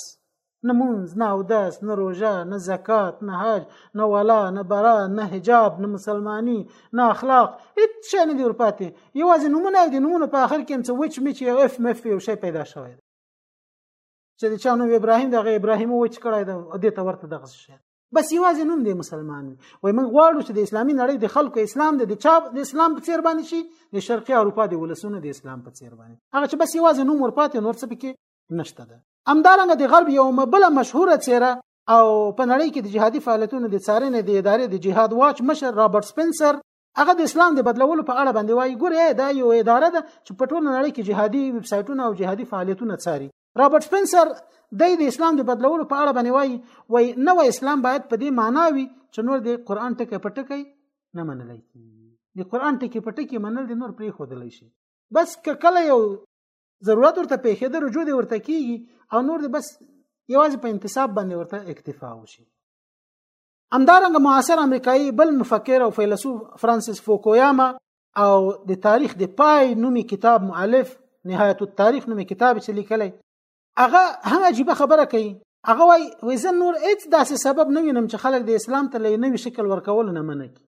نه مونز نه اودس نه روژه نه زکات نه حج نه ولا نه برا نه حجاب نه مسلمانی نه اخلاق هیڅ شی نه دی ورپاتې یوازې نومونه او د نومونو په آخر کې هم څه وچ مچ یو اف مف یو شی پیدا شوی چې چا نو ابراهيم دغه ابراهيم و چې کړای دا دې ته ورته دغه شي بس یوازې نوم دی مسلمان وي موږ غواړو چې د اسلامي نړۍ د خلکو اسلام د چا د اسلام په څیر باندې شي د شرقي اروپا د ولسونو د اسلام په څیر باندې هغه چې بس یوازې نوم ورپاتې نور څه پکې نشته ده همدارنګه د غرب یو بل مشهوره څیره او په نړۍ کې د جهادي فعالیتونو د څارنې د ادارې د جهاد واچ مشر رابرټ سپنسر هغه د اسلام د بدلولو په اړه باندې وایي ګوره دا یو اداره ده چې په ټوله نړۍ کې جهادي ویب سایټونه او جهادي فعالیتونه څاري رابرټ سپنسر د د اسلام د بدلولو په اړه باندې وایي وای نو اسلام باید په دې معنی وي چې نور د قران ټکی په ټکی نه منل کیږي د قران ټکی په ټکی منل د نور پرې خودلی شي بس کله یو ضرورت ورته پیښې د رجوع دی ورته کیږي او نور د بس یوازې په انتصاب باندې ورته اکتفا وشي همدارنګه معاصر امریکایي بل مفکر او فیلسوف فرانسیس فوکویاما او د تاریخ د پای نومي کتاب مؤلف نهایت التاریخ نومي کتاب چې لیکلی هغه هم عجیبه خبره کوي هغه وای وې زه نور هیڅ داسې سبب نه وینم چې خلک د اسلام ته لې نوې شکل ورکول نه منه کی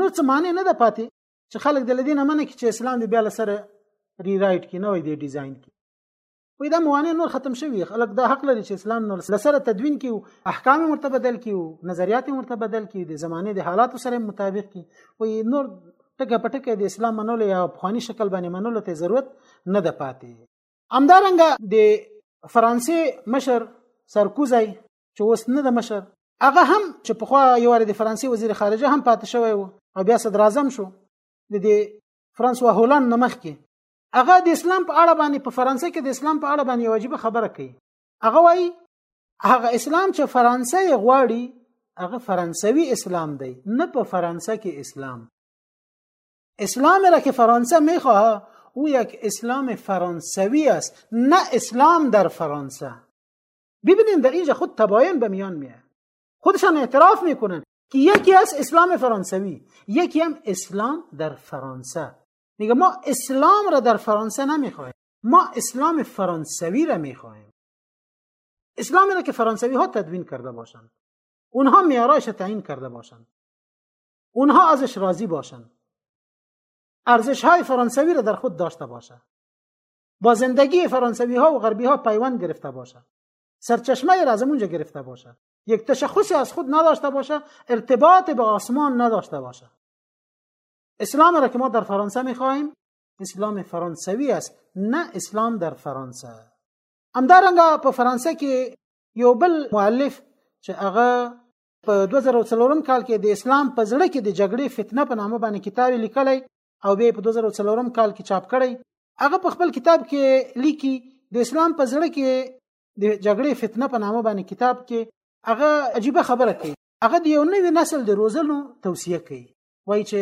نو څه معنی نه ده پاتې چې خلک د لدین منه کی چې اسلام دی بیا سره ری رائټ کی نوې دی ډیزاین کی وې دا موانع نور ختم شوی خلک دا حق لري چې اسلام نور لسره تدوین کیو احکام مرته بدل کیو نظریات مرته بدل کیو د زمانه د حالاتو سره مطابق کی وې نور ټکه پټکه د اسلام منلو یا پخوانی شکل باندې منلو ته ضرورت نه ده پاتې همدارنګه د فرانسې مشر سرکوزی چې اوس نه د مشر هغه هم چې په خوا یو د فرانسې وزیر خارجه هم پاتې شوی وو او بیا صدر اعظم شو د دې فرانسوا هولند نمخ کې هغه د اسلام په اړه باندې په فرانسه کې د اسلام په اړه باندې واجب خبره کوي هغه وایي هغه اسلام چې فرانسه یې غواړي هغه فرانسوي اسلام دی نه په فرانسه کې اسلام اسلام را که فرانسه میخواه او یک اسلام فرانسوی است نه اسلام در فرانسه ببینیم در اینجا خود تباین به میان میاد خودشان اعتراف میکنن که یکی از اسلام فرانسوی یکی هم اسلام در فرانسه میگه ما اسلام را در فرانسه نمیخواهیم ما اسلام فرانسوی را میخواهیم اسلامی را که فرانسوی ها تدوین کرده باشند اونها میارایش تعیین کرده باشند اونها ازش راضی باشند ارزش های فرانسوی را در خود داشته باشه با زندگی فرانسوی ها و غربی ها پیوند گرفته باشه سرچشمه را از اونجا گرفته باشه یک تشخصی از خود نداشته باشه ارتباط به آسمان نداشته باشه اسلام را که ما در فرانسه میخواهیم اسلام فرانسوی است نه اسلام در فرانسه همدارنګه په فرانسه کې یو بل مؤلف چې هغه په 2004 کال کې د اسلام په زړه کې د جګړې فتنه په نامه باندې کتاب لیکلی او به په 2004 کال کې چاپ کړی هغه په خپل کتاب کې لیکي د اسلام په زړه کې د جګړې فتنه په نامه باندې کتاب کې هغه عجیب خبره کوي هغه د یو نوي نسل د روزلو توصیه کوي وایي چې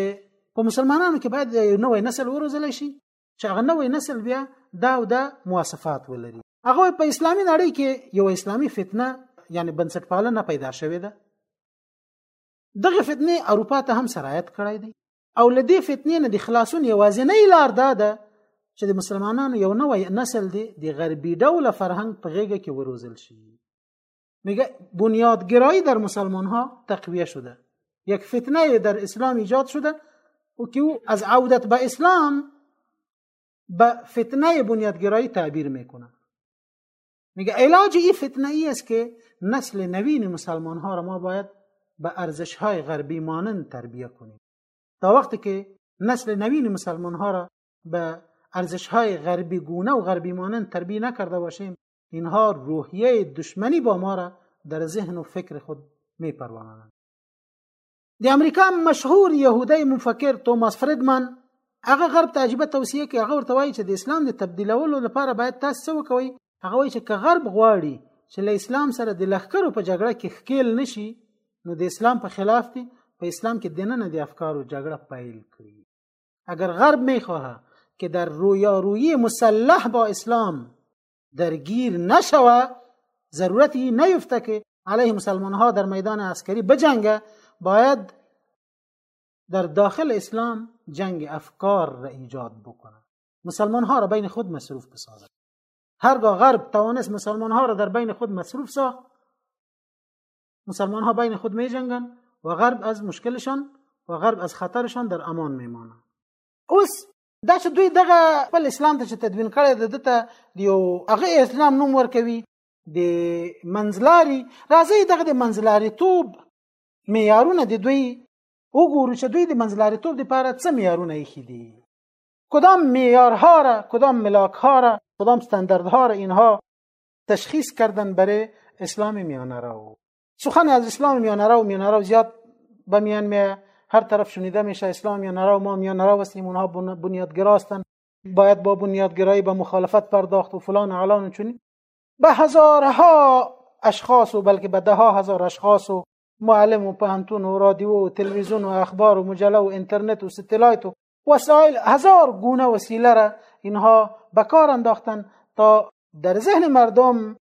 په مسلمانانو کې باید یو نوې نسل وروزل شي چې هغه نوې نسل بیا دا او دا مواصفات ولري هغه په اسلامي نړۍ کې یو اسلامي فتنه یعنی بنسټپالنه پیدا شوې ده دغه فتنه اروپا ته هم سرایت کړی دی او لدې فتنې نه د خلاصون یوازینۍ لار دا ده چې د مسلمانانو یو نوې نسل دی د غربي ډول فرهنګ په غیږه کې وروزل شي میگه بنیادگرایی در مسلمان ها تقویه شده یک فتنه در اسلام ایجاد شده و که او از عودت به اسلام به فتنه بنیادگرایی تعبیر میکنه میگه علاج این فتنه ای است که نسل نوین مسلمان ها را ما باید به ارزش های غربی مانند تربیه کنیم تا وقتی که نسل نوین مسلمان ها را به ارزش های غربی گونه و غربی مانند تربیه نکرده باشیم اینها روحیه دشمنی با ما را در ذهن و فکر خود می پروانند د امریکا مشهور يهودي مفکر توماس فریدمن هغه غرب ته عجیبه توصیه کوي هغه ورته وایي چې د اسلام د تبدیلولو لپاره باید تاسو څه وکوي هغه وایي چې که غرب غواړي چې له اسلام سره د لخکرو په جګړه کې ښکیل نشي نو د اسلام په خلاف دي په اسلام کې دننه د افکارو جګړه پیل کړي اگر غرب میخواه که در رویارویی مسلح با اسلام درگیر نشوه ضرورتی نیفته که علیه مسلمان ها در میدان عسکری بجنگه باید در داخل اسلام جنگ افکار را ایجاد بکنه مسلمان ها را بین خود مصروف بسازد هرگاه غرب توانست مسلمان ها را در بین خود مصروف ساخت مسلمان ها بین خود می جنگن و غرب از مشکلشان و غرب از خطرشان در امان میمانند اوس دا چې دوی دغه خپل اسلام ته چې تدوین کړي د دته یو هغه اسلام نوم ورکوي د منځلاري راځي دغه د منځلاري توب معیارونه د دوی وګورو چې دوی د منځلاري توب لپاره څه معیارونه یې دي کدام معیارها را کدام ملاکها را کدام استانداردها را اینها تشخیص کردن برای اسلام میانه را سخن از اسلام میانه و میانه رو زیاد به میان هر طرف شنیده میشه اسلام میانه و ما میانه و هستیم اونها بنیادگرا باید با بنیادگرایی به مخالفت پرداخت و فلان علان چونی به هزارها اشخاص و بلکه به ده هزار اشخاص و معلم و پهنتون و رادیو و تلویزیون و اخبار و مجله و اینترنت و ستلایت و وسایل هزار گونه وسیله را اینها به کار انداختن تا در ذهن مردم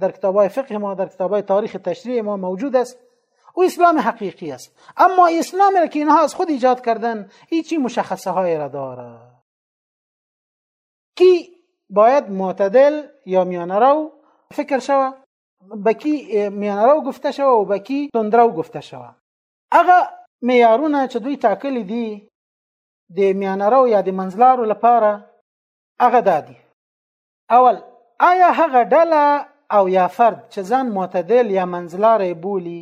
در کتابای فقه ما در کتابای تاریخ تشریع ما موجود است او اسلام حقیقی است اما اسلام را که اینها از خود ایجاد کردن ایچی مشخصه های را داره کی باید معتدل یا میانرو فکر شوه به کی میانرو گفته شوه و به کی تندرو گفته شوه هغه معیارونه چې دوی ټاکلي دي د میانرو یا د منځلارو لپاره هغه دا دي اول آیا هغه ډله او یا فرد چې ځان معتدل یا منځلاری بولی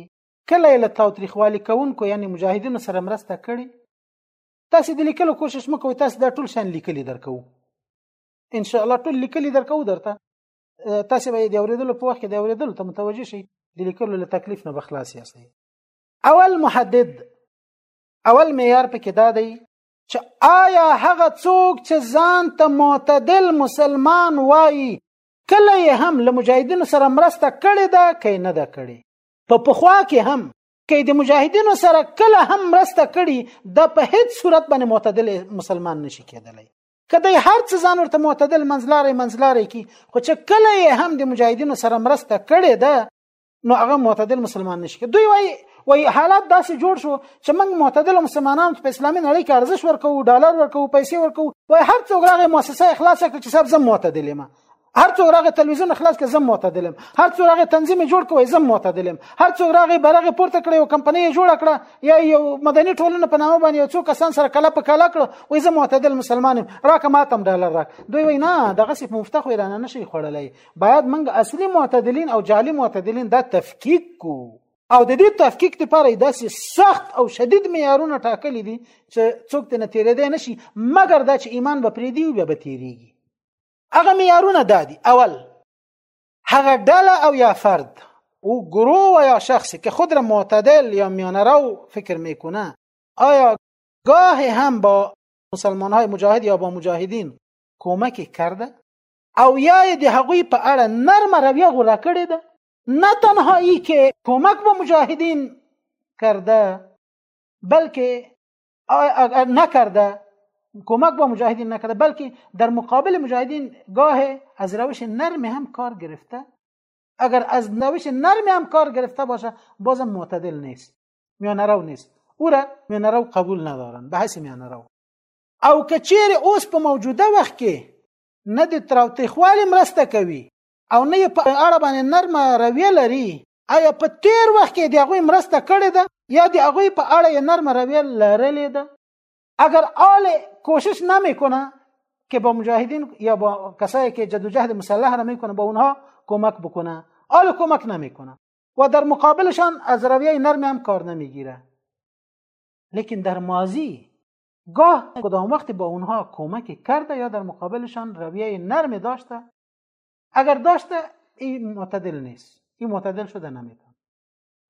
کله یې له تاوتریخوالي کوونکو یعنی مجاهدینو سره مرسته کړې تاسو د لیکلو کوشش مکوئ تاسو دا ټول شان لیکلي درکو ان شاء الله ټول لیکلي درکو درته تاسو به د اوریدلو په وخت کې د اوریدلو ته متوجه شئ د لیکلو له تکلیف نه بخلاص یاست اول محدد اول معیار پکې دا دی چې آیا هغه څوک چې ځان ته معتدل مسلمان وایي کله یې هم له مجاهدینو سره مرسته کړې ده که نه ده کړې په پخوا کې هم که د مجاهدینو سره کله هم مرسته کړي دا په هیڅ صورت باندې معتدل مسلمان نشي کېدلی کله هر څه ځان ورته معتدل منځلارې منځلارې کی خو چې کله یې هم د مجاهدینو سره مرسته کړې ده نو هغه معتدل مسلمان نشي دوی وای وای حالات داسې جوړ شو چې موږ معتدل مسلمانان په اسلامي نړۍ کې ارزښت ورکو ډالر ورکو پیسې ورکو وای هر څوک راغی مؤسسه اخلاص کړ چې صاحب زم معتدل ما هر څو راغه تلویزیون خلاص کې زم معتدلم هر څو راغه تنظیم جوړ کوی زم معتدلم هر څو راغه برغه پورته کړی او کمپنۍ جوړ کړه یا یو مدني ټولنه په نامه باندې یو څو کسان سره کله په کله کړو وای زم معتدل مسلمانم راکه ماتم ډالر راک دوی وای نه دغه سپ مفتخ ویرانه نشي خړلای باید موږ اصلي معتدلین او جعلي معتدلین دا تفکیک کو او د دې تفکیک لپاره داسې سخت او شدید معیارونه ټاکلي دي چې څوک ته نه تیرېدای نشي مګر دا چې ایمان به پرې دی او بیا به تیریږي هغه معیارونه دا دي اول هغه ډله او یا فرد او گروه و یا شخصی که خود را معتدل یا میانه رو فکر میکنه آیا گاهی هم با مسلمان های مجاهد یا با مجاهدین کمکی کرده؟ او یا یې د هغوی په اړه نرمه رویه غوره کړې ده نه تنها ای که کمک به مجاهدین کرده بلکه نکرده کمک با مجاهدین نکرده بلکه در مقابل مجاهدین گاه از روش نرم هم کار گرفته اگر از روش نرم هم کار گرفته باشه بازم معتدل نیست میانه رو نیست او را میانه رو قبول ندارن به حیث میانه رو او که چیر اوس په موجوده وخت کې نه د تراوتریخوالي مرسته کوي او نه یې په اړه باندې نرمه رویه لري آیا په تیر وخت کې د هغوی مرسته کړې ده یا د هغوی په اړه یې نرمه رویه لرلې ده اگر آل کوشش نمیکنه که با مجاهدین یا با کسایی که جدوجهد مسلح را میکنه با اونها کمک بکنه آل کمک نمیکنه و در مقابلشان از رویه نرمی هم کار نمیگیره لیکن در ماضی گاه کدام وقت با اونها کمک کرده یا در مقابلشان رویه نرم داشته اگر داشته این معتدل نیست این معتدل شده نمیتون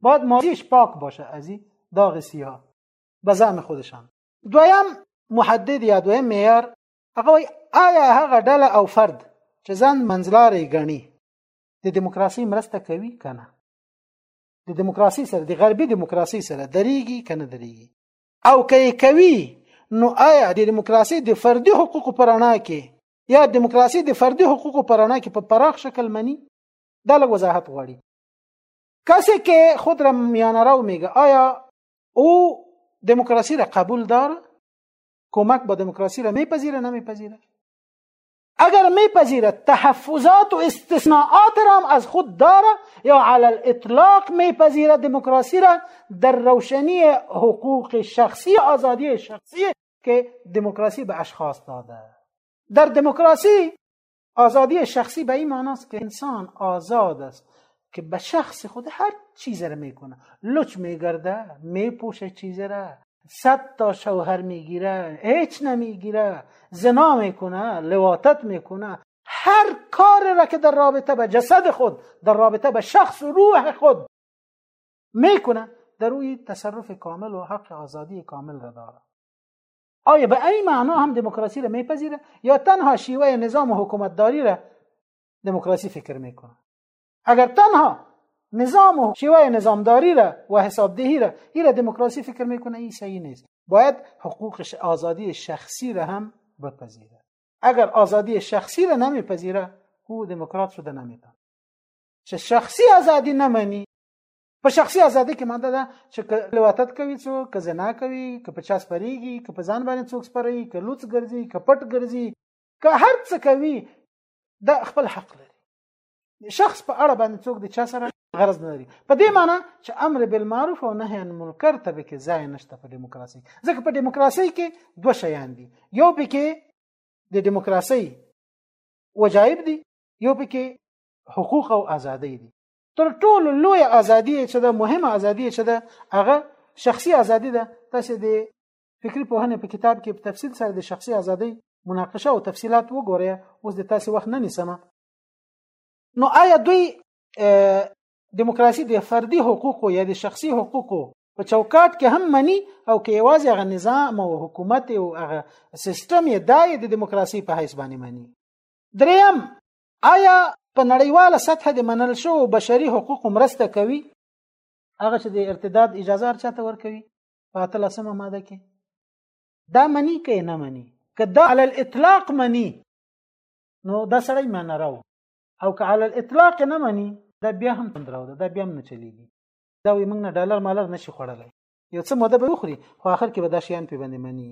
باید ماضیش پاک باشه از این داغ سیاه به زعم خودشان دویم محدد یا دویم معیار هغه وای آیا هغه ډله او فرد چې ځان منځلاري ګڼي د دیموکراسي مرسته کوي کنه د دیموکراسي سره د غربي دیموکراسي سره دريږي کنه دريږي او که یې کوي نو آیا د دیموکراسي د فردي حقوقو پر اړه کې یا دیموکراسي د فردي حقوقو پر اړه کې په پراخ شکل مني دا لږ وضاحت غواړي کسی که خود را میانه رو میگه آیا او دموکراسی را قبول داره کمک با دموکراسی را میپذیره نمیپذیره اگر میپذیره تحفظات و استثناءات را هم از خود داره یا علی الاطلاق میپذیره دموکراسی را در روشنی حقوق شخصی آزادی شخصی که دموکراسی به اشخاص داده در دموکراسی آزادی شخصی به این معناست که انسان آزاد است که به شخص خود هر چیز را میکنه لچ میگرده میپوشه چیز را صد تا شوهر میگیره هیچ نمیگیره زنا میکنه لواتت میکنه هر کار را که در رابطه به جسد خود در رابطه به شخص و روح خود میکنه در روی تصرف کامل و حق آزادی کامل را داره آیا به این معنا هم دموکراسی را میپذیره یا تنها شیوه نظام و حکومتداری را دموکراسی فکر میکنه اگر تنها نظام و شیوه نظامداری را و حسابدهی را این را دموکراسی فکر میکنه این صحیح نیست باید حقوق آزادی شخصی را هم بپذیره اگر آزادی شخصی را نمیپذیره او دموکرات شده نمیتونه چه شخصی آزادی نمانی په شخصي ازادي کې ماده ده چې لواتت کوي څوک که زنا کوي که په چا سپریږي که په ځان باندې څوک سپري که لوڅ ګرځي که پټ ګرځي که هر څه کوي دا خپل حق لري شخص په اړه باندې څوک د چا سره غرض نه لري په دې معنی چې امر بالمعروف او نهي عن منکر ته به کې ځای نشته په دیموکراسي ځکه په دیموکراسي کې دوه شیان دي یو پکې د دیموکراسي وجایب دي یو پکې حقوق او ازادۍ دي تر ټولو لوی ازادي چې د مهمه ازادي چې د هغه شخصي ازادي ده تاسو د فکری پوهنې په کتاب کې په تفصیل سره د شخصي ازادۍ مناقشه او تفصيلات وګورئ اوس د تاسو وخت نه نیسم نو آیا دوی دیموکراسي د فردي حقوقو یا د شخصي حقوقو په چوکاټ کې هم مني او کې یوازې هغه نظام او حکومت او هغه سیستم یې دای د دیموکراسي په حیث باندې مني دریم آیا په نړیواله سطح د منل شو بشري حقوق مرسته کوي هغه چې د ارتداد اجازه ورچاته ورکوي په اتلسمه ماده کې دا منی که نه منی که دا علی الاطلاق منی نو دا سړی معنی راو او که علی الاطلاق نه مني دا بیا هم تندراو دا بیا هم نه چلیږي دا وي موږ نه ډالر مالر نشي خوړلای یو څه مده به وخوري خو آخر کې به دا شیان په باندې مني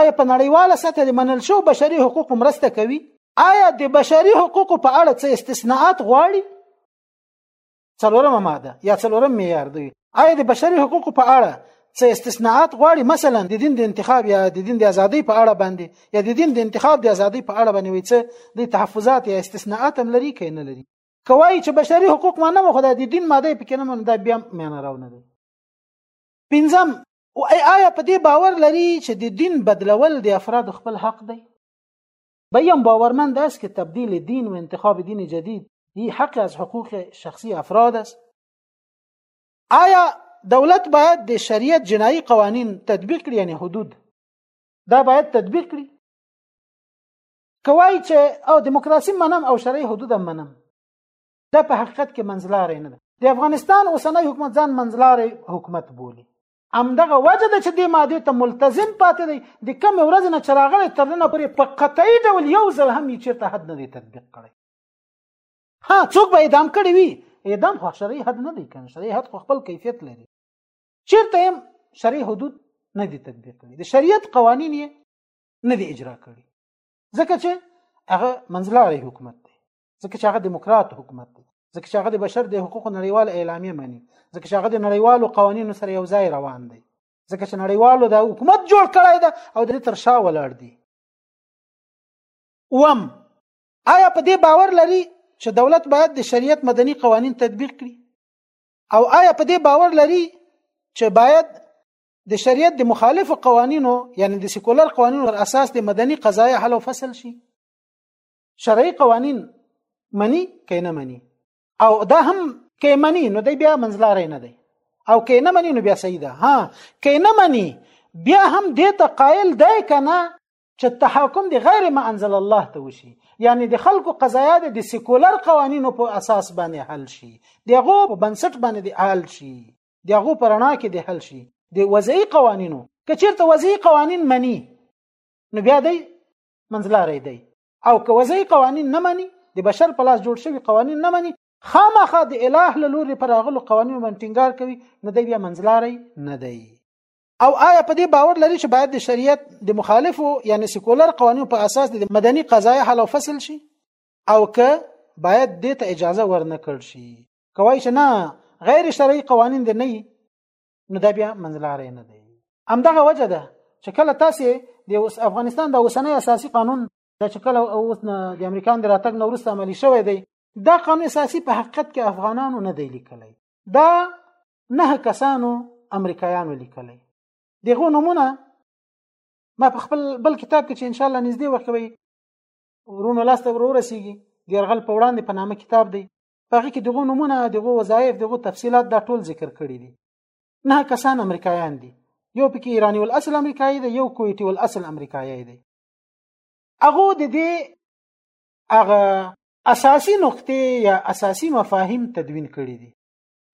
آیا په نړیواله سطح د منل شو بشري حقوق مرسته کوي آیا د بشري حقوقو په اړه څه استثناءات غواړي څلورمه ماده یا څلورم معیار دی آیا د بشري حقوقو په اړه څه استثناءات غواړي مثلا د دین د انتخاب یا د دین د ازادۍ په اړه باندې یا د دین د انتخاب د ازادۍ په اړه باندې وي څه د تحفظات یا استثناءات هم لري کین لري کوي چې بشري حقوق معنی مو خدای د دین ماده پکې نه مونږ دا بیا معنی راونه دي پنځم او آیا په دې باور لري چې د دین بدلول د افراد خپل حق دی بيوم باورمند است که تبدیل دین و انتخاب دین جدید ای حق از حقوق شخصی افراد است آیا دولت باید د شریعت جنایی قوانین تطبیق کړي یعنی حدود دا باید تطبیق کړي کوي چې او دیموکراسي منم او شرعي حدود منم دا په حقیقت کې منځلارې نه ده د افغانستان اوسنۍ حکومت ځان منځلارې حکومت بولي همدغه وجه ده چې د ماده ته ملتزم پاتې دی د کم ورځ نه چراغړې تر نن پورې په قطعي ډول یو ځل هم یې چیرته حد نه دی تطبیق کړی ها څوک به اعدام کړی وي اعدام خو شرعي حد نه دی کنه شرعي حد خو خپل کیفیت لري چیرته هم شرعي حدود نه دي تطبیق کړي د شریعت قوانین یې نه دي اجرا کړي ځکه چې هغه منځلاري حکومت دی ځکه چې هغه دیموکرات حکومت دی ځکه چې هغه د بشر د حقوقو نړیوال اعلامیه مني ځکه چې هغه د نړیوالو قوانینو سره یو ځای روان دی ځکه چې نړیوالو دا حکومت جوړ کړی دی او د تر شا ولاړ دی وم آیا په دې باور لري چې دولت باید د شریعت مدني قوانین تطبیق کړي او آیا په دې باور لري چې باید د شریعت د مخالفو قوانینو یعنی د سیکولر قوانینو پر اساس د مدني قضایا حل او فصل شي شرعي قوانين مني کې نه مني او دا هم کې مني نو دی بیا منځلارې نه دی او کې نه مني نو بیا صحیح ده ها کې نه مني بیا هم دې ته قائل دی کنه چې تحاکم دی غیر ما انزل الله ته وشي یعنی د خلکو قضایا د سیکولر قوانینو په اساس باندې حل شي دغه په بنسټ باندې د حل شي دغه پرانا کې د حل شي د وضعي قوانینو کچیرته وضعي قوانین مني نو بیا دی منځلاری دی او که وضعي قوانین نه مني د بشر په لاس جوړ شوي قوانین نه مني خامخا د الٰه له لورې پر هغلو قوانینو باندې ټینګار کوي نو دی بیا منځلاری نه دی او آیا په دې باور لري چې باید د شریعت د مخالفو یعنی سیکولر قوانینو په اساس د مدني قضایه حل او فصل شي او که باید دې ته اجازه ورنکړ شي کوي چې نه غیر شرعي قوانین د نه نو دا بیا منځلارې نه دی همدغه وجه ده چې کله تاسو د افغانستان د اوسنۍ اساسي قانون دا چې کله اوس د امریکان د راتګ نو وروسته عملی شوی دی دا قانون اساسي په حقیقت کې افغانانو نه دی لیکلی دا نه کسانو امریکایانو لیکلی دغه نمونه ما په خپل بل کتاب کې چې ان شاء الله نږدې وخت کوي ورونو لاسته ورورسیږي د يرغل په وړاندې په نامه کتاب دی هغه کې دغه نمونه دغه وظایف دغه تفصيلات دا ټول ذکر کړی دي نه کسان امریکایان دي یو پکې ایرانی ول اصل امریکایي دی یو کویټي ول اصل امریکایي دی هغه د دې هغه اساسي نقطې یا اساسي مفاهیم تدوین کړي دي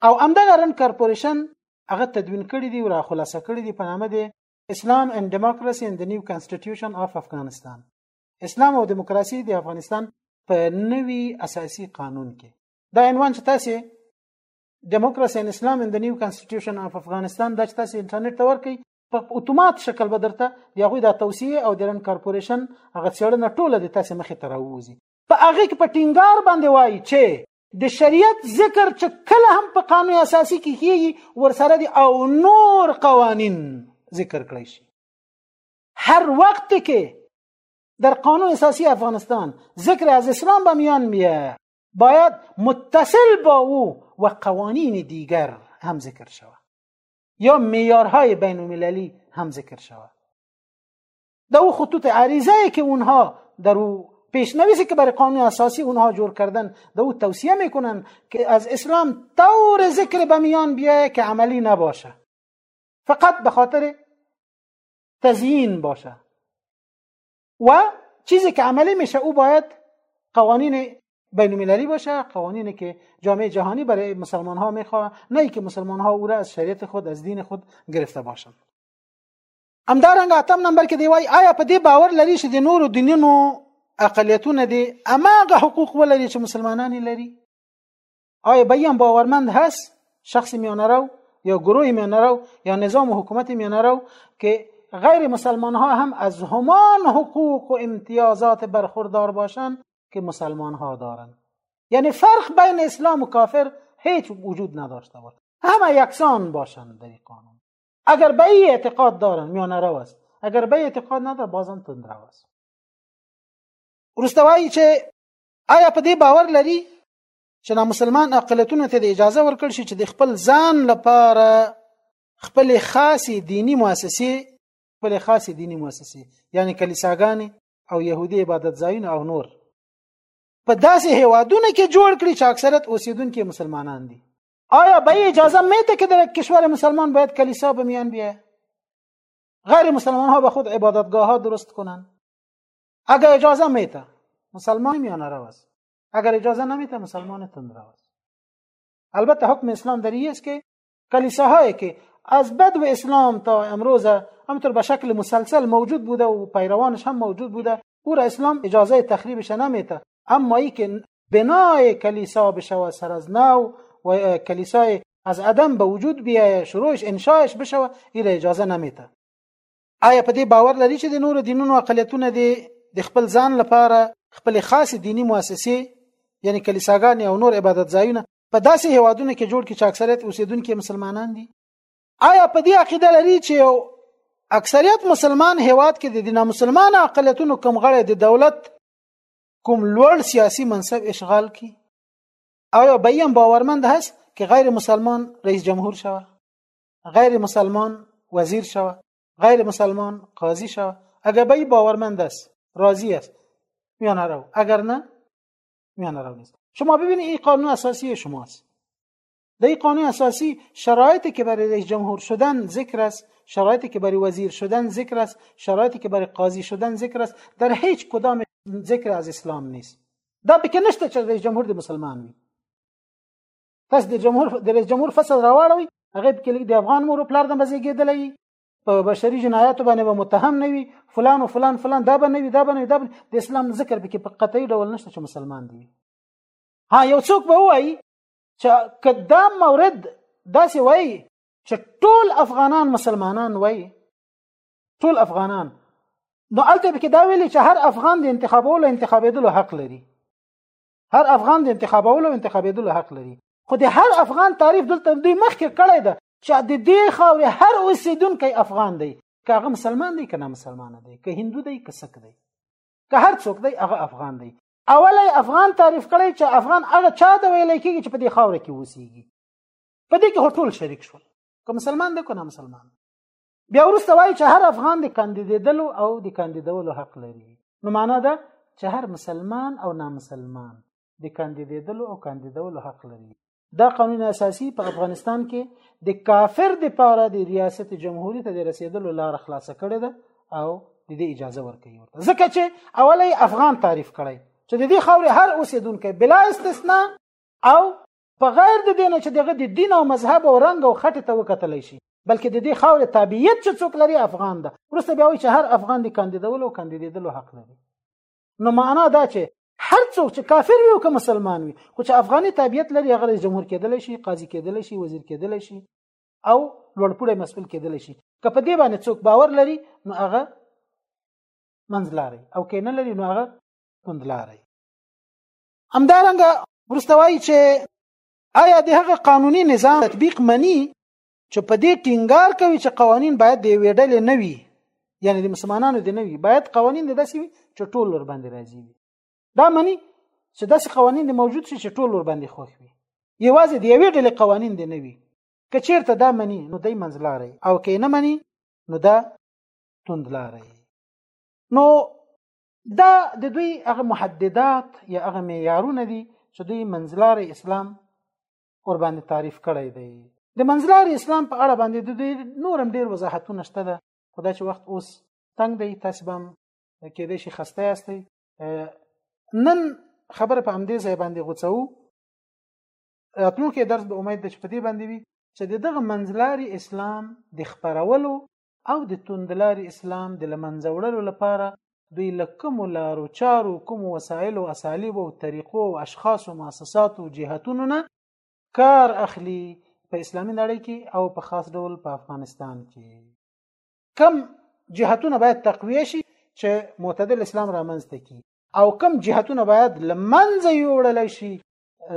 او امدغه رن کارپوریشن هغه تدوین کړي دي او را خلاصه کړي دي په نامه دی اسلام اند دیموکراسي اند نیو کانسټیټیوشن اف افغانستان اسلام او دیموکراسي د افغانستان په نوي اساسي قانون کې دا عنوان چې تاسو دیموکراسي ان اسلام ان د نیو کانسټیټیوشن اف افغانستان دا چې تاسو انټرنیټ ته ورکړئ په اتومات شکل به درته د هغوی د توصیه او د رن کارپوریشن هغه څېړنه ټوله د تاسو مخې ته راووځي په هغه کې په ټینګار باندې وایي چې د شریعت ذکر چې کله هم په قانون اساسي کې کیږي ورسره دي او نور قوانین ذکر کړی شي هر وقت کې در قانون اساسی افغانستان ذکر از اسلام به میان میه باید متصل با او و قوانین دیگر هم ذکر شود یا میارهای بین المللی هم ذکر شود در او خطوط عریضه که اونها در او پیشنویسی که برای قانون اساسی اونها جور کردن به او توصیه میکنن که از اسلام طور ذکر به میان بیایه که عملی نباشه فقط به خاطر تزیین باشه و چیزی که عملی میشه او باید قوانین بین المللی باشه قوانینی که جامعه جهانی برای مسلمان ها میخواه نه ای که مسلمان ها او را از شریعت خود از دین خود گرفته باشند همدارنګه اتم نمبر کې دی وای آیا په دې باور لري چې د نورو دینونو اقلیتونه دي اماغه حقوق ولري چې مسلمانان لري آیا به هم باورمند هست شخص میانه رو یا گروه میانه رو یا نظام و حکومت میانه رو که غیر مسلمان ها هم از همان حقوق و امتیازات برخوردار باشن که مسلمان ها دارن یعنی فرق بین اسلام و کافر هیچ وجود نداشته باشد همه یکسان باشند در قانون اگر به اعتقاد دارن میانه رو است اگر به اعتقاد نداره بازم تندرو است ورسته وایي چې آیا په دې باور لري چې نا مسلمان اقلیتونو ته د اجازه ورکړ شي چې د خپل ځان لپاره خپل خاصې دینی مؤسسې خپل خاصې دینی مؤسسې یعنی کلیساګانې او يهودي عبادت ځایونه او نور په داسې هیوادونو کې جوړ کړي چې اکثریت اوسیدونکو مسلمانان دي آیا به اجازه میته که در کشور مسلمان باید کلیسا به میان بیه غیر مسلمان ها به خود عبادتگاه ها درست کنن اگر اجازه میته مسلمان میان روز اگر اجازه نمیته مسلمان تند روز البته حکم اسلام در است که کلیساهایی که از بدو اسلام تا امروز همطور به شکل مسلسل موجود بوده و پیروانش هم موجود بوده او را اسلام اجازه تخریبش نمیته اما ای که بنای کلیسا بشوه سر از نو و کلیسای از عدم به وجود بیای شروعش انشایش بشوه ای را اجازه نمیته آیا په دې باور لري چې د نورو دینونو اقلیتونه دي د خپل ځان لپاره خپل خاص دینی مؤسسه یعنی کلیساګانې او نور عبادت ځایونه په داسې هیوادونو کې جوړ کړي چې اکثریت اوسیدونکو مسلمانان دي آیا په دې عقیده لري چې اکثریت مسلمان هیواد کې د دینه مسلمان اقلیتونو کم غړي د دولت کوم لوړ سیاسي منصب اشغال کی آیا به یم باورمند هست که غیر مسلمان رئیس جمهور شوه غیر مسلمان وزیر شود غیر مسلمان قاضی شود اگر به باورمند است راضی است میانه رو اگر نه میانه رو نیست شما ببینید این قانون اساسی شماست در این قانون اساسی شرایطی که برای رئیس جمهور شدن ذکر است شرایطی که برای وزیر شدن ذکر است شرایطی که برای قاضی شدن ذکر است در هیچ کدام ذکر از اسلام نیست دا به که نشته چه رئیس جمهور دی مسلمان وي پس د جمهور د رئیس جمهور فصل راوړوي هغه کې لګي د افغان مور پلار د مزګېدلې په بشري جنایاتو باندې به متهم نه وي فلان او فلان فلان دا به نه وي دا به نه وي دا به د اسلام ذکر به کې په قطعي ډول نشته چې مسلمان دي ها یو څوک به وایي چې کدا مورد داسې وایي چې ټول افغانان مسلمانان وایي ټول افغانان نو الته به کې دا ویلي چې هر افغان د انتخابولو انتخابېدلو حق لري هر افغان د انتخابولو او انتخابېدو له حق لري خو د هر افغان تعریف دلته دوی مخکې کړی ده چې د دې خاورې هر اوسیدونکی افغان دی که هغه مسلمان دی که نه مسلمان دی که هندو دی که سک دی که هر څوک دی هغه افغان دی اوله افغان تعریف کړی چې افغان هغه چا ته ویل کېږي چې په دې خاوره کې اوسېږي په دې کې ټول شریک شول که مسلمان دی که نه مسلمان بیا وروسته وایي چې هر افغان د کاندیدېدلو او د کاندیدولو حق لري نو معنا ده چې هر مسلمان او نامسلمان د کاندیدېدلو او کاندیدولو حق لري دا قانون اساسي په افغانستان کې د کافر د پاره د ریاست جمهوریت ته د رسیدلو لار خلاصه کړې ده او د دې اجازه ورکوي ورته ځکه چې اولی افغان تعریف کړی چې د دې خاورې هر اوسیدونکو بلا استثنا او په غیر د دینه چې دغه د دین او مذهب او رنګ او خټه ته وکتل شي بلکې د دې خاورې تابعیت چې څوک لري افغان ده ورسته بیا وایي چې هر افغان د کاندیدولو او کاندیدېدلو حق لري نو معنا دا چې هر څوک چې کافر وي او که مسلمان وي خو چې افغاني تابعیت لري هغه رئیس جمهور کېدل شي قاضي کېدل شي وزیر کېدل شي او لوړپوړی مسؤل کېدل شي که په دې باندې څوک باور لري نو هغه منځلاري او که نه لري نو هغه کندلاري همدارنګه وروسته وایي چې آیا د هغه قانوني نظام تطبیق مني چې په دې ټینګار کوي چې قوانین باید د یوې ډلې نه وي یعنی د مسلمانانو د نه وي باید قوانین د داسې وي چې ټول ور باندې راځي وي دا مني چې داسې قوانین د موجود شي چې ټول ور باندې خوښ وي یوازې د یوې ډلې قوانین د نه وي که چیرته دا مني نو دی منځلاری او که نه مني نو دا توندلاری نو دا د دوی هغه محددات یا هغه معیارونه دي چې دوی منځلار اسلام ور باندې تعریف کړی دی د منځلار اسلام په اړه باندې د دوی نورم ډیر وضاحتونه شته ده خدا چې وخت اوس تنگ دی تاسو بم کې دې شي خسته یاستئ نن خبره په همدې ځای باندې غوڅو راتلونکي درس به امید ده چې په دې باندې وي چې دغه منځلاري اسلام د خبرولو او د توندلاري اسلام د له منځه وړلو لپاره دوی له کومو لارو چارو، کومو وسایلو، اسالیبو او طریقو او اشخاصو، مؤسساتو او جهتونو نه کار اخلي په اسلامي نړۍ کې او په خاص ډول په افغانستان کې کم جهتونه باید تقویه شي چې معتدل اسلام رامنځته کی او کم جهتونه باید لمنځه یوړل شي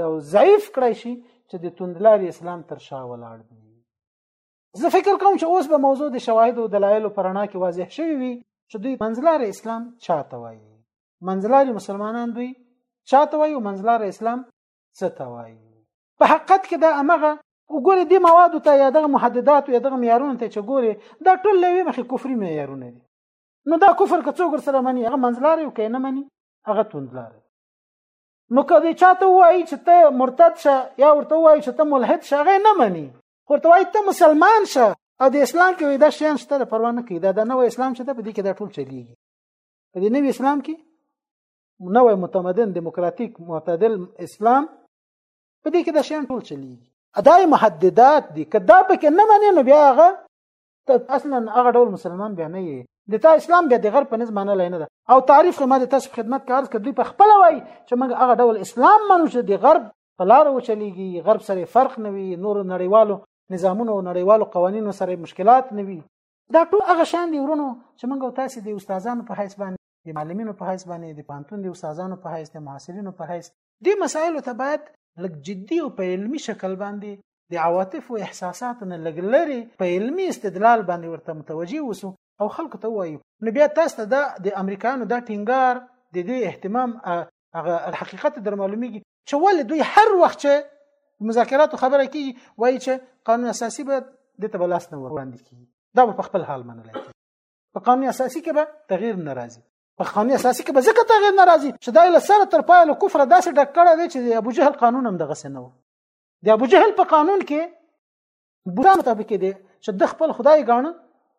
او ضعیف کړی شي چې د توندلاري اسلام تر شا ولاړ دي زه فکر کوم چې اوس به موضوع د شواهد او دلایل په رڼا کې واضح شوی وي چې دوی منځلار اسلام چاته وایي منځلار مسلمانان دوی چاته وایي او منځلار اسلام څه ته وایي په حقیقت کې دا امغه وګوره دې مواد ته یا دغه محددات یا دغه معیارونه ته چې ګوره دا ټول لوي مخې کفري معیارونه دي نو دا کفر که څوک سره مني هغه منځلار یو کینه مني هغه توندلار نو که دې چاته وایي چې ته مرتد شه یا ورته وایي چې ته ملحد شه هغه نه مني ورته وایي ته مسلمان شه او د اسلام کې وي دا شیان شته د پروا نه کوي دا د نوې اسلام چې ته په دې کې دا ټول چلیږي په دې نوې اسلام کې نوې متمدن دیموکراتیک معتدل اسلام په دې کې دا شیان ټول چلیږي ادای محددات دي کدا په کې نه معنی نو بیا هغه ته اصلا هغه ډول مسلمان بیا نه یې د تا اسلام بیا د غرب په نسبت نه لای نه ده او تعریف ما د تاسو خدمت کارز کړ دوی په خپل وای چې موږ هغه ډول اسلام منو چې د غرب په لار وچلیږي غرب سره فرق نه وي نور نړیوالو نظامونو او نړیوالو قوانینو سره مشکلات نه وي دا ټول هغه شان دي ورونو چې موږ او تاسو د استادانو په حیث باندې د معلمینو په حیث باندې د پانتون د استادانو په حیث د محصلینو په حیث دې مسایلو ته باید لږ جدي او په علمي شکل باندې د عواطف او احساساتو نه لږ لري په علمي استدلال باندې ورته متوجي اوسو او خلکو ته وایو نو بیا تاسو ته د امریکایانو دا ټینګار د دې اهتمام هغه حقیقت در معلومیږي چې ولې دوی هر وخت چې مذاکراتو خبره کوي وایي چې قانون اساسي به د تبلاس نه وړاندې کیږي دا په خپل حال منل کیږي په قانون اساسي کې به تغییر ناراضي په قانون اساسي کې به ځکه تغییر ناراضي چې دا له سره تر پایه له کفر داسې ډک کړی دی چې د ابو جهل قانون هم دغه سنو د ابو جهل په قانون کې بوتان مطابق دی چې د خپل خدای غاڼه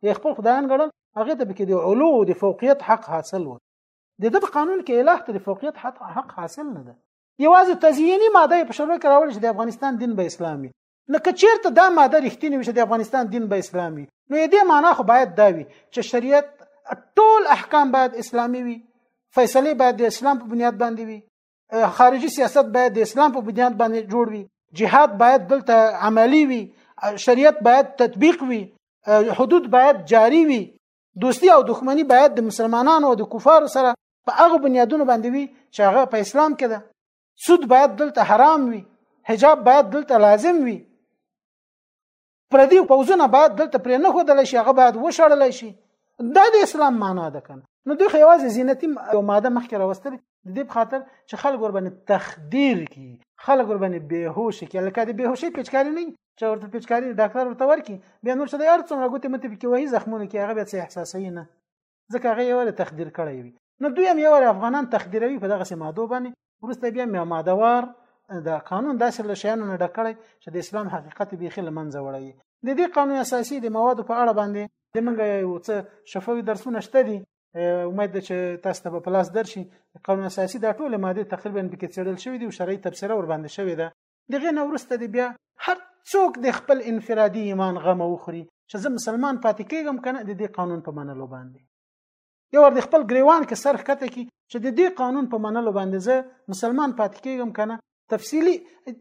د خپل خدایان غاڼه هغه ته کې د علو د فوقیت حق حاصل و د دې په قانون کې اله ته د فوقیت حق حق حاصل نه ده یوازې تزیینی ماده په شروع کې راوړل چې د افغانستان دین به اسلامي نو که چیرته دا ماده رښتینی وي چې د افغانستان دین به اسلامي نو دې معنا خو باید دا وي چې شریعت ټول احکام باید اسلامي وي فیصله باید د اسلام په بنیاد باندې وي خارجي سیاست باید د اسلام په بنیاد باندې جوړ وي جهاد باید دلته عملی وي شریعت باید تطبیق وي حدود باید جاری وي دوستی او دښمنی باید د مسلمانانو او د کفارو سره په هغه بنیادونو باندې وي چې هغه په اسلام کې ده سود باید دلته حرام وي حجاب باید دلته لازم وي پردي پوزونه باید دلته پرې نه خودل شي هغه باید وشړل شي دا د اسلام معنا ده کنه نو دوی یوازې زینتی او ماده مخکې راوستل د دې په خاطر چې خلک ور باندې تخدیر کی خلک ور باندې بهوش کی لکه د بهوشي پچکاری نه چې ورته پیچکاری ډاکټر ورته ورکی بیا نور څه د هر څومره ګوتې متې پکې وایي زخمونه کې هغه بیا څه احساسوي نه ځکه هغه یو له تخدیر کړی وي نو دوی هم یو افغانان تخدیروي په دغه سه ماده باندې ورسته بیا میا مادوار د قانون داسې له شیانو نه ډکړی چې د اسلام حقیقت به خل منځه وړي د دې قانون اساسي د موادو په اړه باندې د منګه یو څه شفوي درسونه شته دي امید ده چې تاسو ته په پلاس درشي قانون اساسي دا ټول ماده تقریبا پکې څېړل شوې دي او شرعي تفسیر ور باندې شوې ده دغه نه ورسته دی بیا هر څوک د خپل انفرادي ایمان غم وخوري چې زه مسلمان پاتې کیږم کنه د دې قانون په منلو باندې یو ور د خپل ګریوان کې سر خته کی چې د دې قانون په منلو باندې زه مسلمان پاتې کیږم کنه تفصیلی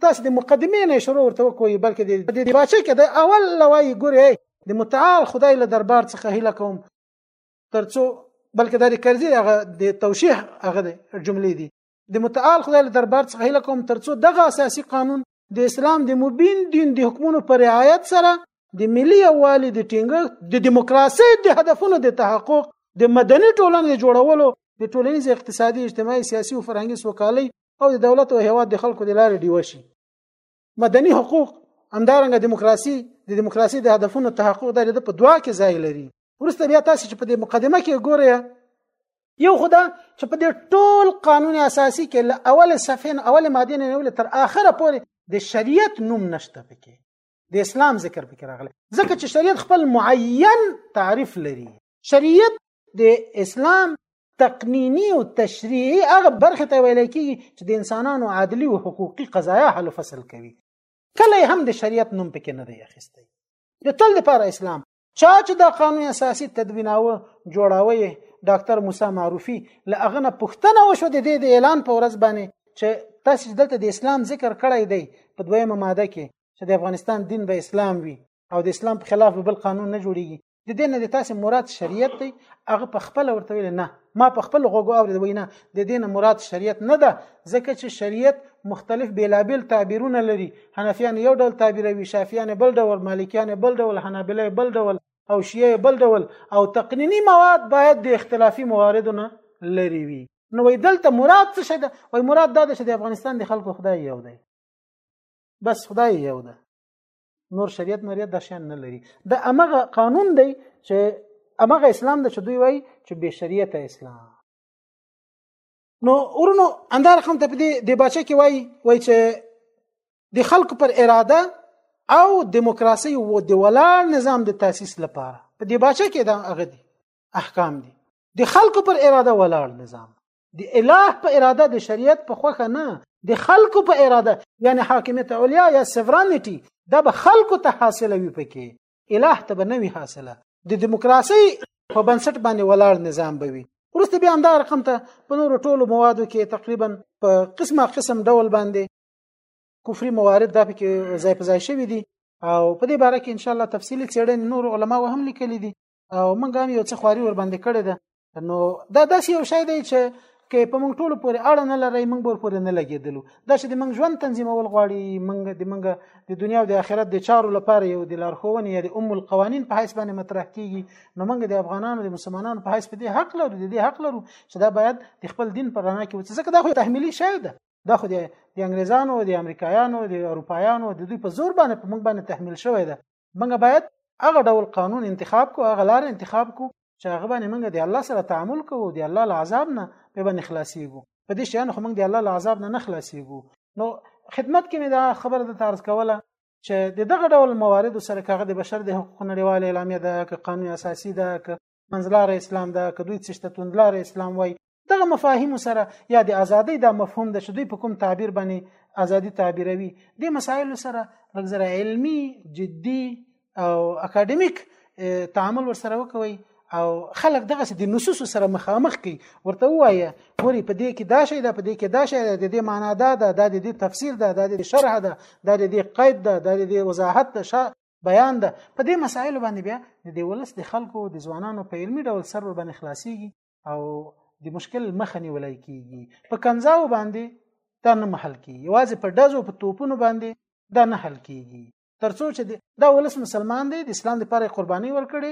تاسو د مقدمې نه شروع ورته وکوي بلکې د دې باچې کې د اول لوی ګوري د متعال خدای له دربار څخه هیله کوم ترڅو بلکې د کرزي هغه د توشیح هغه د جملې دي د متعال خدای له دربار څخه هیله کوم ترڅو دغه اساسي قانون د اسلام د مبین دین د حکمونو پر رعایت سره د ملي یووالي د ټینګښت د دیموکراسۍ د هدفونو د تحقق د مدني ټولنې د جوړولو د ټولنیز اقتصادي اجتماعي سیاسي او فرهنګي سوکالۍ او د دولت او هیواد د خلکو د لارې ډیوه شي مدني حقوق همدارنګه دیموکراسي د دیموکراسي د هدفونو تحقق د لید په دوا کې ځای لري ورسته بیا تاسو چې په دې مقدمه کې ګورئ یو خدا چې په دې ټول قانون اساسي کې له اول صفحې نه اول ماده نه ول تر اخره پورې د شریعت نوم نشته پکې د اسلام ذکر پکې راغلی ځکه چې شریعت خپل معین تعریف لري شریعت د اسلام تقنینی او تشریعي هغه برخه ته ویل کېږي چې د انسانانو عادلي او حقوقي قضایا حل فصل کوي کله هم د شریعت نوم پکې نه دی اخیستی د تل لپاره اسلام چا چې دا قانون اساسي تدویناوه جوړاوه ډاکټر موسی معروفي له هغه نه پوښتنه وشو د دې د اعلان په ورځ باندې چې تاسو دلته د اسلام ذکر کړی دی په دویمه ماده کې چې د افغانستان دین به اسلام وي او د اسلام په خلاف بل قانون نه جوړیږي د دې نه د تاسو مراد شریعت دی هغه په خپل ورته ویل نه ما په خپل غوګو اورید وینا د دې نه مراد شریعت نه ده ځکه چې شریعت مختلف بیلابل تعبیرونه لري حنفیان یو ډول تعبیروي شافعیان بل ډول مالکیان بل ډول حنابلې بل ډول او شیعه بل ډول او تقنینی مواد باید د اختلافي مواردو نه لري وي نو وای دلته مراد څه شه ده وای مراد دا ده چې د افغانستان د خلکو خدای یو دی بس خدای یو ده نور شریعت مریت د شان نه لري د امغه قانون دی چې امغه اسلام د چې دوی وای چې به شریعت اسلام نو ورونو اندار خم ته په دې د بچا کې وای وای چې د خلکو پر اراده او دیموکراسي او د ولار نظام د تاسیس لپاره په دې بچا کې دا هغه دي احکام دي د خلکو پر اراده ولار نظام د اله په اراده د شریعت په خوخه نه د خلکو په اراده یعنی حاکمیت علیا یا سورانیټي دا به خلکو ته حاصله وي پکې اله ته به نه وي حاصله د دیموکراسي په بنسټ باندې ولاړ نظام به وي ورسته بیا همدا رقم ته په نورو ټولو موادو کې تقریبا په قسمه قسم ډول باندې کفري موارد دا پکې ځای په ځای شوي دي او په دې باره کې ان شاء الله تفصيلي څېړنې نور علما هم لیکلي دي او موږ هم یو څه خواري ور باندې کړې ده نو دا داسې یو شی دی چې کې په موږ ټولو پورې اړه نه لري موږ ور پورې نه لګېدلو دا چې د موږ ژوند تنظیمول غواړي موږ د موږ د دنیا او د آخرت د چارو لپاره یو د لارښوونې یا د ام القوانین په حیث باندې مطرح کیږي نو موږ د افغانانو د مسلمانانو په حیث په دې حق لرو د دې حق لرو چې دا باید د خپل دین پر رڼا کې وڅ ځکه دا خو تحمیلي شی ده دا خو د انګریزانو د امریکایانو د اروپایانو د دوی په زور باندې په موږ باندې تحمیل شوی ده موږ باید هغه ډول قانون انتخاب کو هغه لار انتخاب کو چې هغه باندې موږ د الله سره تعامل کوو د الله له عذاب نه په باندې خلاصيږو په دې شان خو موږ د الله له عذاب نه نه خلاصيږو نو خدمت کې مې دا خبره د تارز کوله چې د دغه ډول موارد سره کاغه د بشر د حقوقو نړیوال اعلامیه ده که قانون اساسي ده که منځلاره اسلام ده که دوی څه ته توندلاره اسلام وای دغه مفاهیم سره یا د ازادۍ دا مفهوم د شدوی په کوم تعبیر باندې ازادي تعبیروي د مسایلو سره لږ علمي جدي او اکاډمیک تعامل ورسره وکوي او خلک دغه د نصوص سره مخامخ کی ورته وایي ګوري په دې کې دا شی دا په دې کې دا شی د دې معنا دا دا د دې تفسیر دا د دې شرح دا د دې قید دا د دې وضاحت دا بیان ده په دې مسایلو باندې بیا د دې ولس د خلکو د ځوانانو په علمي ډول سر ور باندې خلاصيږي او د مشکل مخه نیولای کیږي په کنځاو باندې دا نه محل کیږي یوازې په دزو په توپونو باندې دا نه حل کیږي ترڅو چې دا ولس مسلمان دی د اسلام لپاره قرباني ورکړي